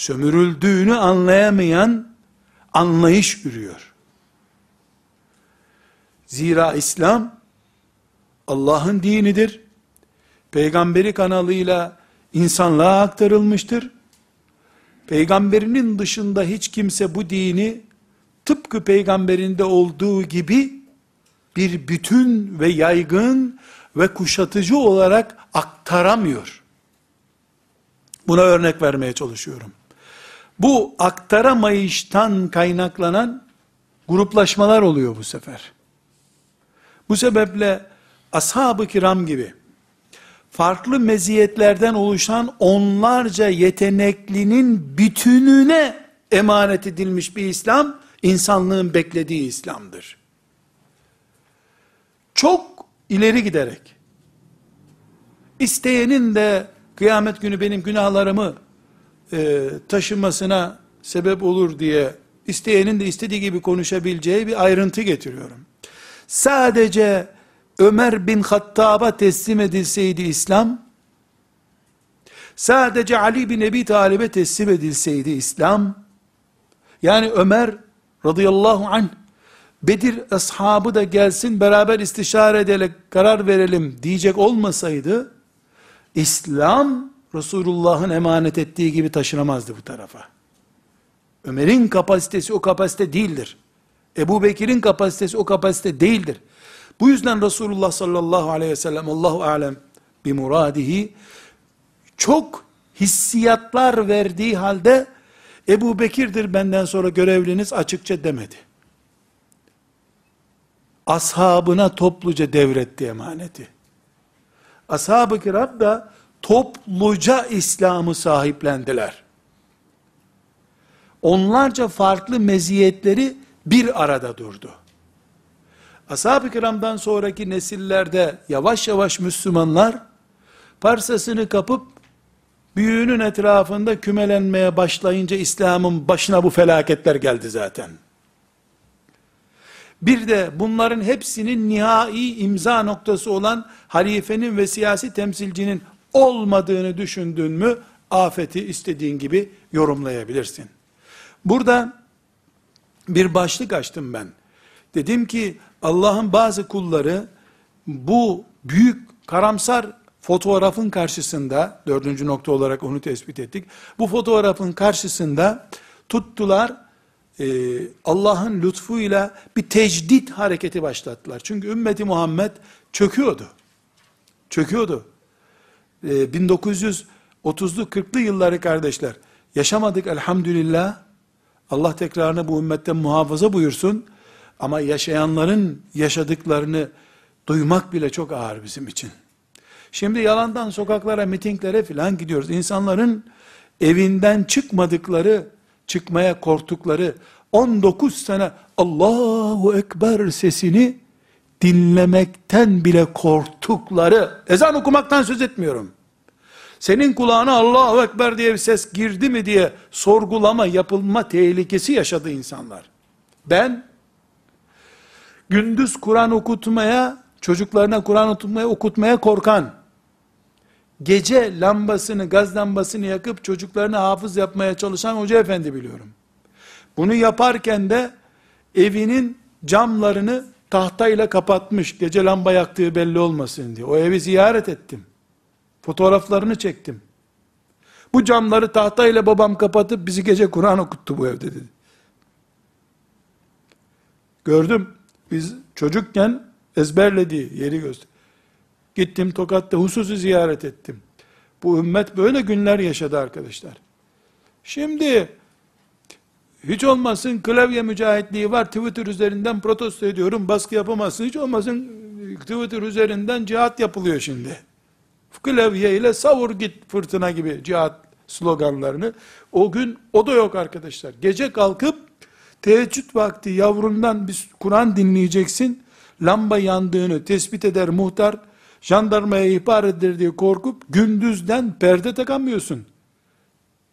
Sömürüldüğünü anlayamayan anlayış ürüyor. Zira İslam Allah'ın dinidir. Peygamberi kanalıyla insanlığa aktarılmıştır. Peygamberinin dışında hiç kimse bu dini tıpkı peygamberinde olduğu gibi bir bütün ve yaygın ve kuşatıcı olarak aktaramıyor. Buna örnek vermeye çalışıyorum. Bu aktaramayıştan kaynaklanan gruplaşmalar oluyor bu sefer. Bu sebeple ashab-ı kiram gibi farklı meziyetlerden oluşan onlarca yeteneklinin bütününe emanet edilmiş bir İslam, insanlığın beklediği İslam'dır. Çok ileri giderek, isteyenin de kıyamet günü benim günahlarımı e, taşımasına sebep olur diye, isteyenin de istediği gibi konuşabileceği bir ayrıntı getiriyorum. Sadece Ömer bin Hattab'a teslim edilseydi İslam, sadece Ali bin Ebi Talib'e teslim edilseydi İslam, yani Ömer radıyallahu anh, Bedir ashabı da gelsin beraber istişare edelim, karar verelim diyecek olmasaydı, İslam Resulullah'ın emanet ettiği gibi taşınamazdı bu tarafa. Ömer'in kapasitesi o kapasite değildir. Ebu Bekir'in kapasitesi o kapasite değildir. Bu yüzden Resulullah sallallahu aleyhi ve sellem Allahu alem bi muradihi çok hissiyatlar verdiği halde Ebu Bekir'dir benden sonra görevliniz açıkça demedi. Ashabına topluca devretti emaneti. Ashab-ı kiram da topluca İslam'ı sahiplendiler. Onlarca farklı meziyetleri bir arada durdu. Ashab-ı kiramdan sonraki nesillerde yavaş yavaş Müslümanlar parsasını kapıp büyüğünün etrafında kümelenmeye başlayınca İslam'ın başına bu felaketler geldi zaten. Bir de bunların hepsinin nihai imza noktası olan halifenin ve siyasi temsilcinin olmadığını düşündün mü afeti istediğin gibi yorumlayabilirsin. Burada bir başlık açtım ben. Dedim ki Allah'ın bazı kulları bu büyük karamsar fotoğrafın karşısında, dördüncü nokta olarak onu tespit ettik. Bu fotoğrafın karşısında tuttular, e, Allah'ın lütfuyla bir tecdit hareketi başlattılar. Çünkü ümmeti Muhammed çöküyordu. Çöküyordu. E, 1930'lu 40'lı yılları kardeşler, yaşamadık elhamdülillah. Allah tekrarını bu ümmetten muhafaza buyursun. Ama yaşayanların yaşadıklarını duymak bile çok ağır bizim için. Şimdi yalandan sokaklara, mitinglere filan gidiyoruz. İnsanların evinden çıkmadıkları, çıkmaya korktukları 19 sene Allahu Ekber sesini dinlemekten bile korktukları, ezan okumaktan söz etmiyorum. Senin kulağına Allahu Ekber diye bir ses girdi mi diye sorgulama yapılma tehlikesi yaşadı insanlar. Ben gündüz Kur'an okutmaya, çocuklarına Kur'an okutmaya, okutmaya korkan, gece lambasını, gaz lambasını yakıp çocuklarına hafız yapmaya çalışan hoca efendi biliyorum. Bunu yaparken de evinin camlarını tahtayla kapatmış, gece lamba yaktığı belli olmasın diye. O evi ziyaret ettim. Fotoğraflarını çektim. Bu camları tahtayla babam kapatıp bizi gece Kur'an okuttu bu evde dedi. Gördüm. Biz çocukken ezberlediği yeri göster. Gittim Tokat'ta hususi ziyaret ettim. Bu ümmet böyle günler yaşadı arkadaşlar. Şimdi hiç olmasın klavye mücahitliği var. Twitter üzerinden protesto ediyorum. Baskı yapamazsın. Hiç olmasın Twitter üzerinden cihat yapılıyor şimdi. Klavye ile savur git fırtına gibi cihat sloganlarını. O gün o da yok arkadaşlar. Gece kalkıp Teheccüd vakti yavrundan bir Kur'an dinleyeceksin. Lamba yandığını tespit eder muhtar. Jandarmaya ihbar eder diye korkup gündüzden perde takamıyorsun.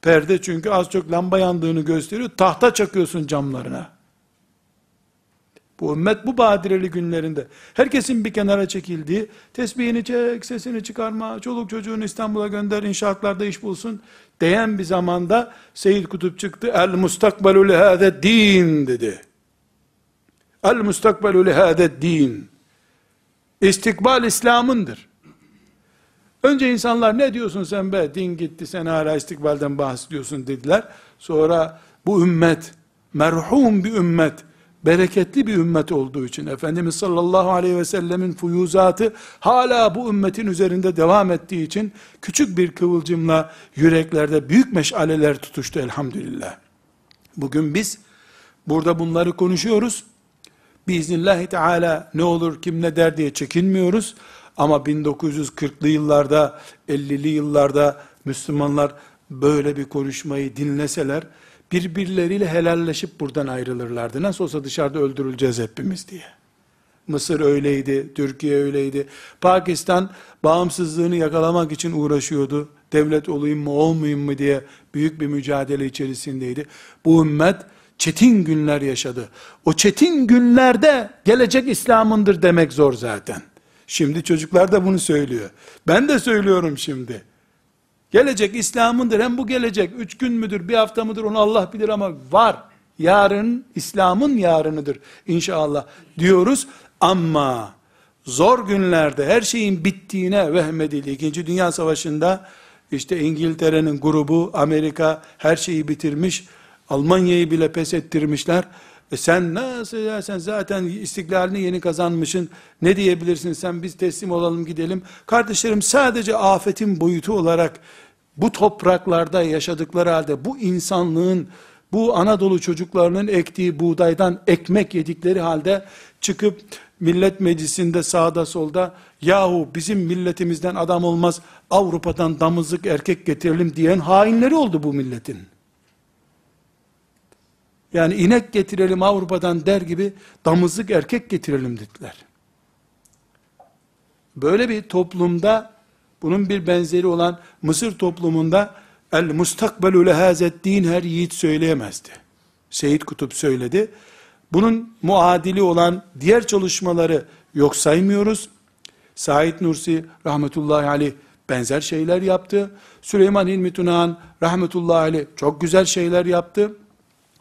Perde çünkü az çok lamba yandığını gösteriyor. Tahta çakıyorsun camlarına. Bu ümmet bu badireli günlerinde herkesin bir kenara çekildiği, tesbihini çek, sesini çıkarma, çoluk çocuğunu İstanbul'a gönder, inşaatlarda iş bulsun diyen bir zamanda Seyyid Kutup çıktı. El mustakbelu lehâde din dedi. El mustakbelu lehâde din. İstikbal İslam'ındır. Önce insanlar ne diyorsun sen be din gitti sen hala istikbalden bahsediyorsun dediler. Sonra bu ümmet merhum bir ümmet bereketli bir ümmet olduğu için Efendimiz sallallahu aleyhi ve sellemin fuyuzatı hala bu ümmetin üzerinde devam ettiği için küçük bir kıvılcımla yüreklerde büyük meşaleler tutuştu elhamdülillah. Bugün biz burada bunları konuşuyoruz. Biiznillahü teala ne olur kim ne der diye çekinmiyoruz. Ama 1940'lı yıllarda, 50'li yıllarda Müslümanlar böyle bir konuşmayı dinleseler, birbirleriyle helalleşip buradan ayrılırlardı. Nasıl olsa dışarıda öldürüleceğiz hepimiz diye. Mısır öyleydi, Türkiye öyleydi. Pakistan bağımsızlığını yakalamak için uğraşıyordu. Devlet olayım mı olmayayım mı diye büyük bir mücadele içerisindeydi. Bu ümmet çetin günler yaşadı. O çetin günlerde gelecek İslam'ındır demek zor zaten. Şimdi çocuklar da bunu söylüyor. Ben de söylüyorum şimdi. Gelecek İslam'ındır. Hem bu gelecek üç gün müdür, bir hafta mıdır onu Allah bilir ama var. Yarın İslam'ın yarınıdır inşallah diyoruz. Ama zor günlerde her şeyin bittiğine vehmedildi. İkinci Dünya Savaşı'nda işte İngiltere'nin grubu, Amerika her şeyi bitirmiş. Almanya'yı bile pes ettirmişler. E sen nasıl ya sen zaten istiklalini yeni kazanmışsın. Ne diyebilirsin sen biz teslim olalım gidelim. Kardeşlerim sadece afetin boyutu olarak bu topraklarda yaşadıkları halde bu insanlığın bu Anadolu çocuklarının ektiği buğdaydan ekmek yedikleri halde çıkıp millet meclisinde sağda solda yahu bizim milletimizden adam olmaz Avrupa'dan damızlık erkek getirelim diyen hainleri oldu bu milletin. Yani inek getirelim Avrupa'dan der gibi damızlık erkek getirelim dediler. Böyle bir toplumda bunun bir benzeri olan Mısır toplumunda el mustakbelu lehazet din her yiğit söyleyemezdi. Seyit Kutup söyledi. Bunun muadili olan diğer çalışmaları yok saymıyoruz. Said Nursi rahmetullahi aleyh benzer şeyler yaptı. Süleyman İlmi Tunahan rahmetullahi aleyh çok güzel şeyler yaptı.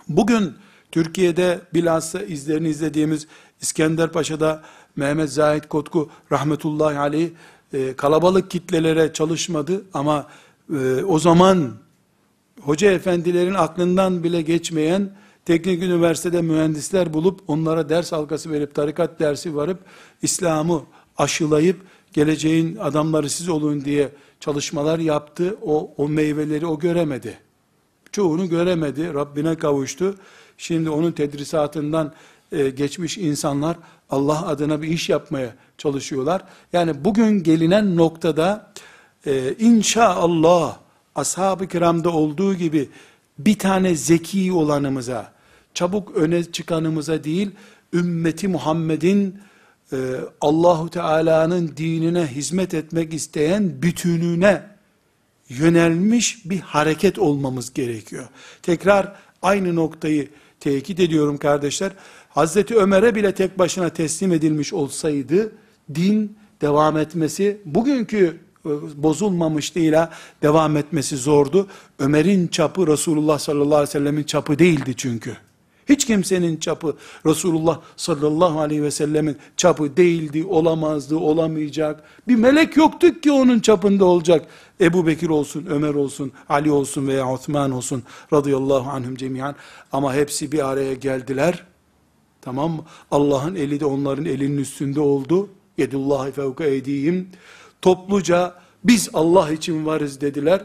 Bugün Türkiye'de bilhassa izlerini izlediğimiz İskender Paşa'da Mehmet Zahid Kotku rahmetullahi aleyh e, kalabalık kitlelere çalışmadı ama e, o zaman hoca efendilerin aklından bile geçmeyen teknik üniversitede mühendisler bulup onlara ders halkası verip tarikat dersi varıp İslam'ı aşılayıp geleceğin adamları siz olun diye çalışmalar yaptı. O, o meyveleri o göremedi. Çoğunu göremedi. Rabbine kavuştu. Şimdi onun tedrisatından e, geçmiş insanlar Allah adına bir iş yapmaya çalışıyorlar. Yani bugün gelinen noktada e, inşallah ashab-ı kiramda olduğu gibi bir tane zeki olanımıza, çabuk öne çıkanımıza değil, ümmeti Muhammed'in e, Allahu Teala'nın dinine hizmet etmek isteyen bütününe yönelmiş bir hareket olmamız gerekiyor. Tekrar aynı noktayı tekit ediyorum kardeşler. Hazreti Ömer'e bile tek başına teslim edilmiş olsaydı din devam etmesi bugünkü e, bozulmamışlığıyla devam etmesi zordu. Ömer'in çapı Resulullah sallallahu aleyhi ve sellemin çapı değildi çünkü. Hiç kimsenin çapı Resulullah sallallahu aleyhi ve sellemin çapı değildi, olamazdı, olamayacak. Bir melek yoktu ki onun çapında olacak. Ebu Bekir olsun, Ömer olsun, Ali olsun veya Osman olsun radıyallahu anhum cemiyan. Ama hepsi bir araya geldiler. Tamam? Allah'ın eli de onların elinin üstünde oldu. Yedullahi fevka ediyim. Topluca biz Allah için varız dediler.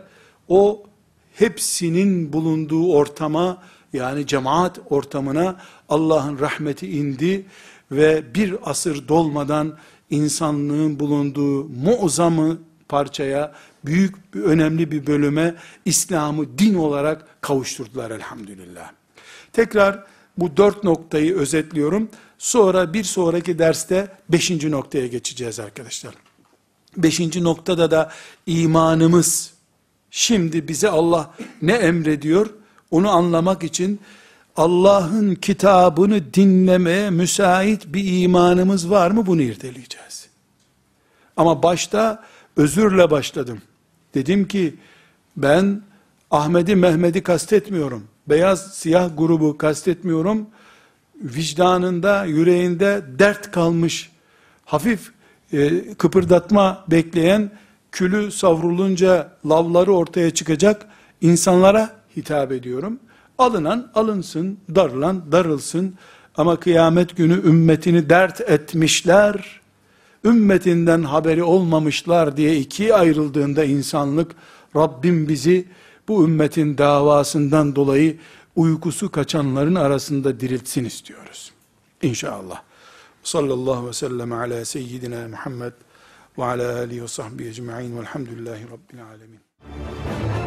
O hepsinin bulunduğu ortama yani cemaat ortamına Allah'ın rahmeti indi ve bir asır dolmadan insanlığın bulunduğu muazzamı parçaya, büyük, önemli bir bölüme İslam'ı din olarak kavuşturdular elhamdülillah. Tekrar bu dört noktayı özetliyorum. Sonra bir sonraki derste beşinci noktaya geçeceğiz arkadaşlar. Beşinci noktada da imanımız, şimdi bize Allah ne emrediyor? Onu anlamak için Allah'ın kitabını dinlemeye müsait bir imanımız var mı bunu irdeleyeceğiz. Ama başta özürle başladım. Dedim ki ben Ahmet'i Mehmet'i kastetmiyorum. Beyaz siyah grubu kastetmiyorum. Vicdanında, yüreğinde dert kalmış, hafif e, kıpırdatma bekleyen, külü savrulunca lavları ortaya çıkacak insanlara hitap ediyorum. Alınan alınsın, darılan darılsın. Ama kıyamet günü ümmetini dert etmişler, ümmetinden haberi olmamışlar diye ikiye ayrıldığında insanlık, Rabbim bizi bu ümmetin davasından dolayı uykusu kaçanların arasında diriltsin istiyoruz. İnşallah. Sallallahu ve sellem ala seyyidina Muhammed ve ala alihi ve sahbihi ecma'in velhamdülillahi rabbil alemin.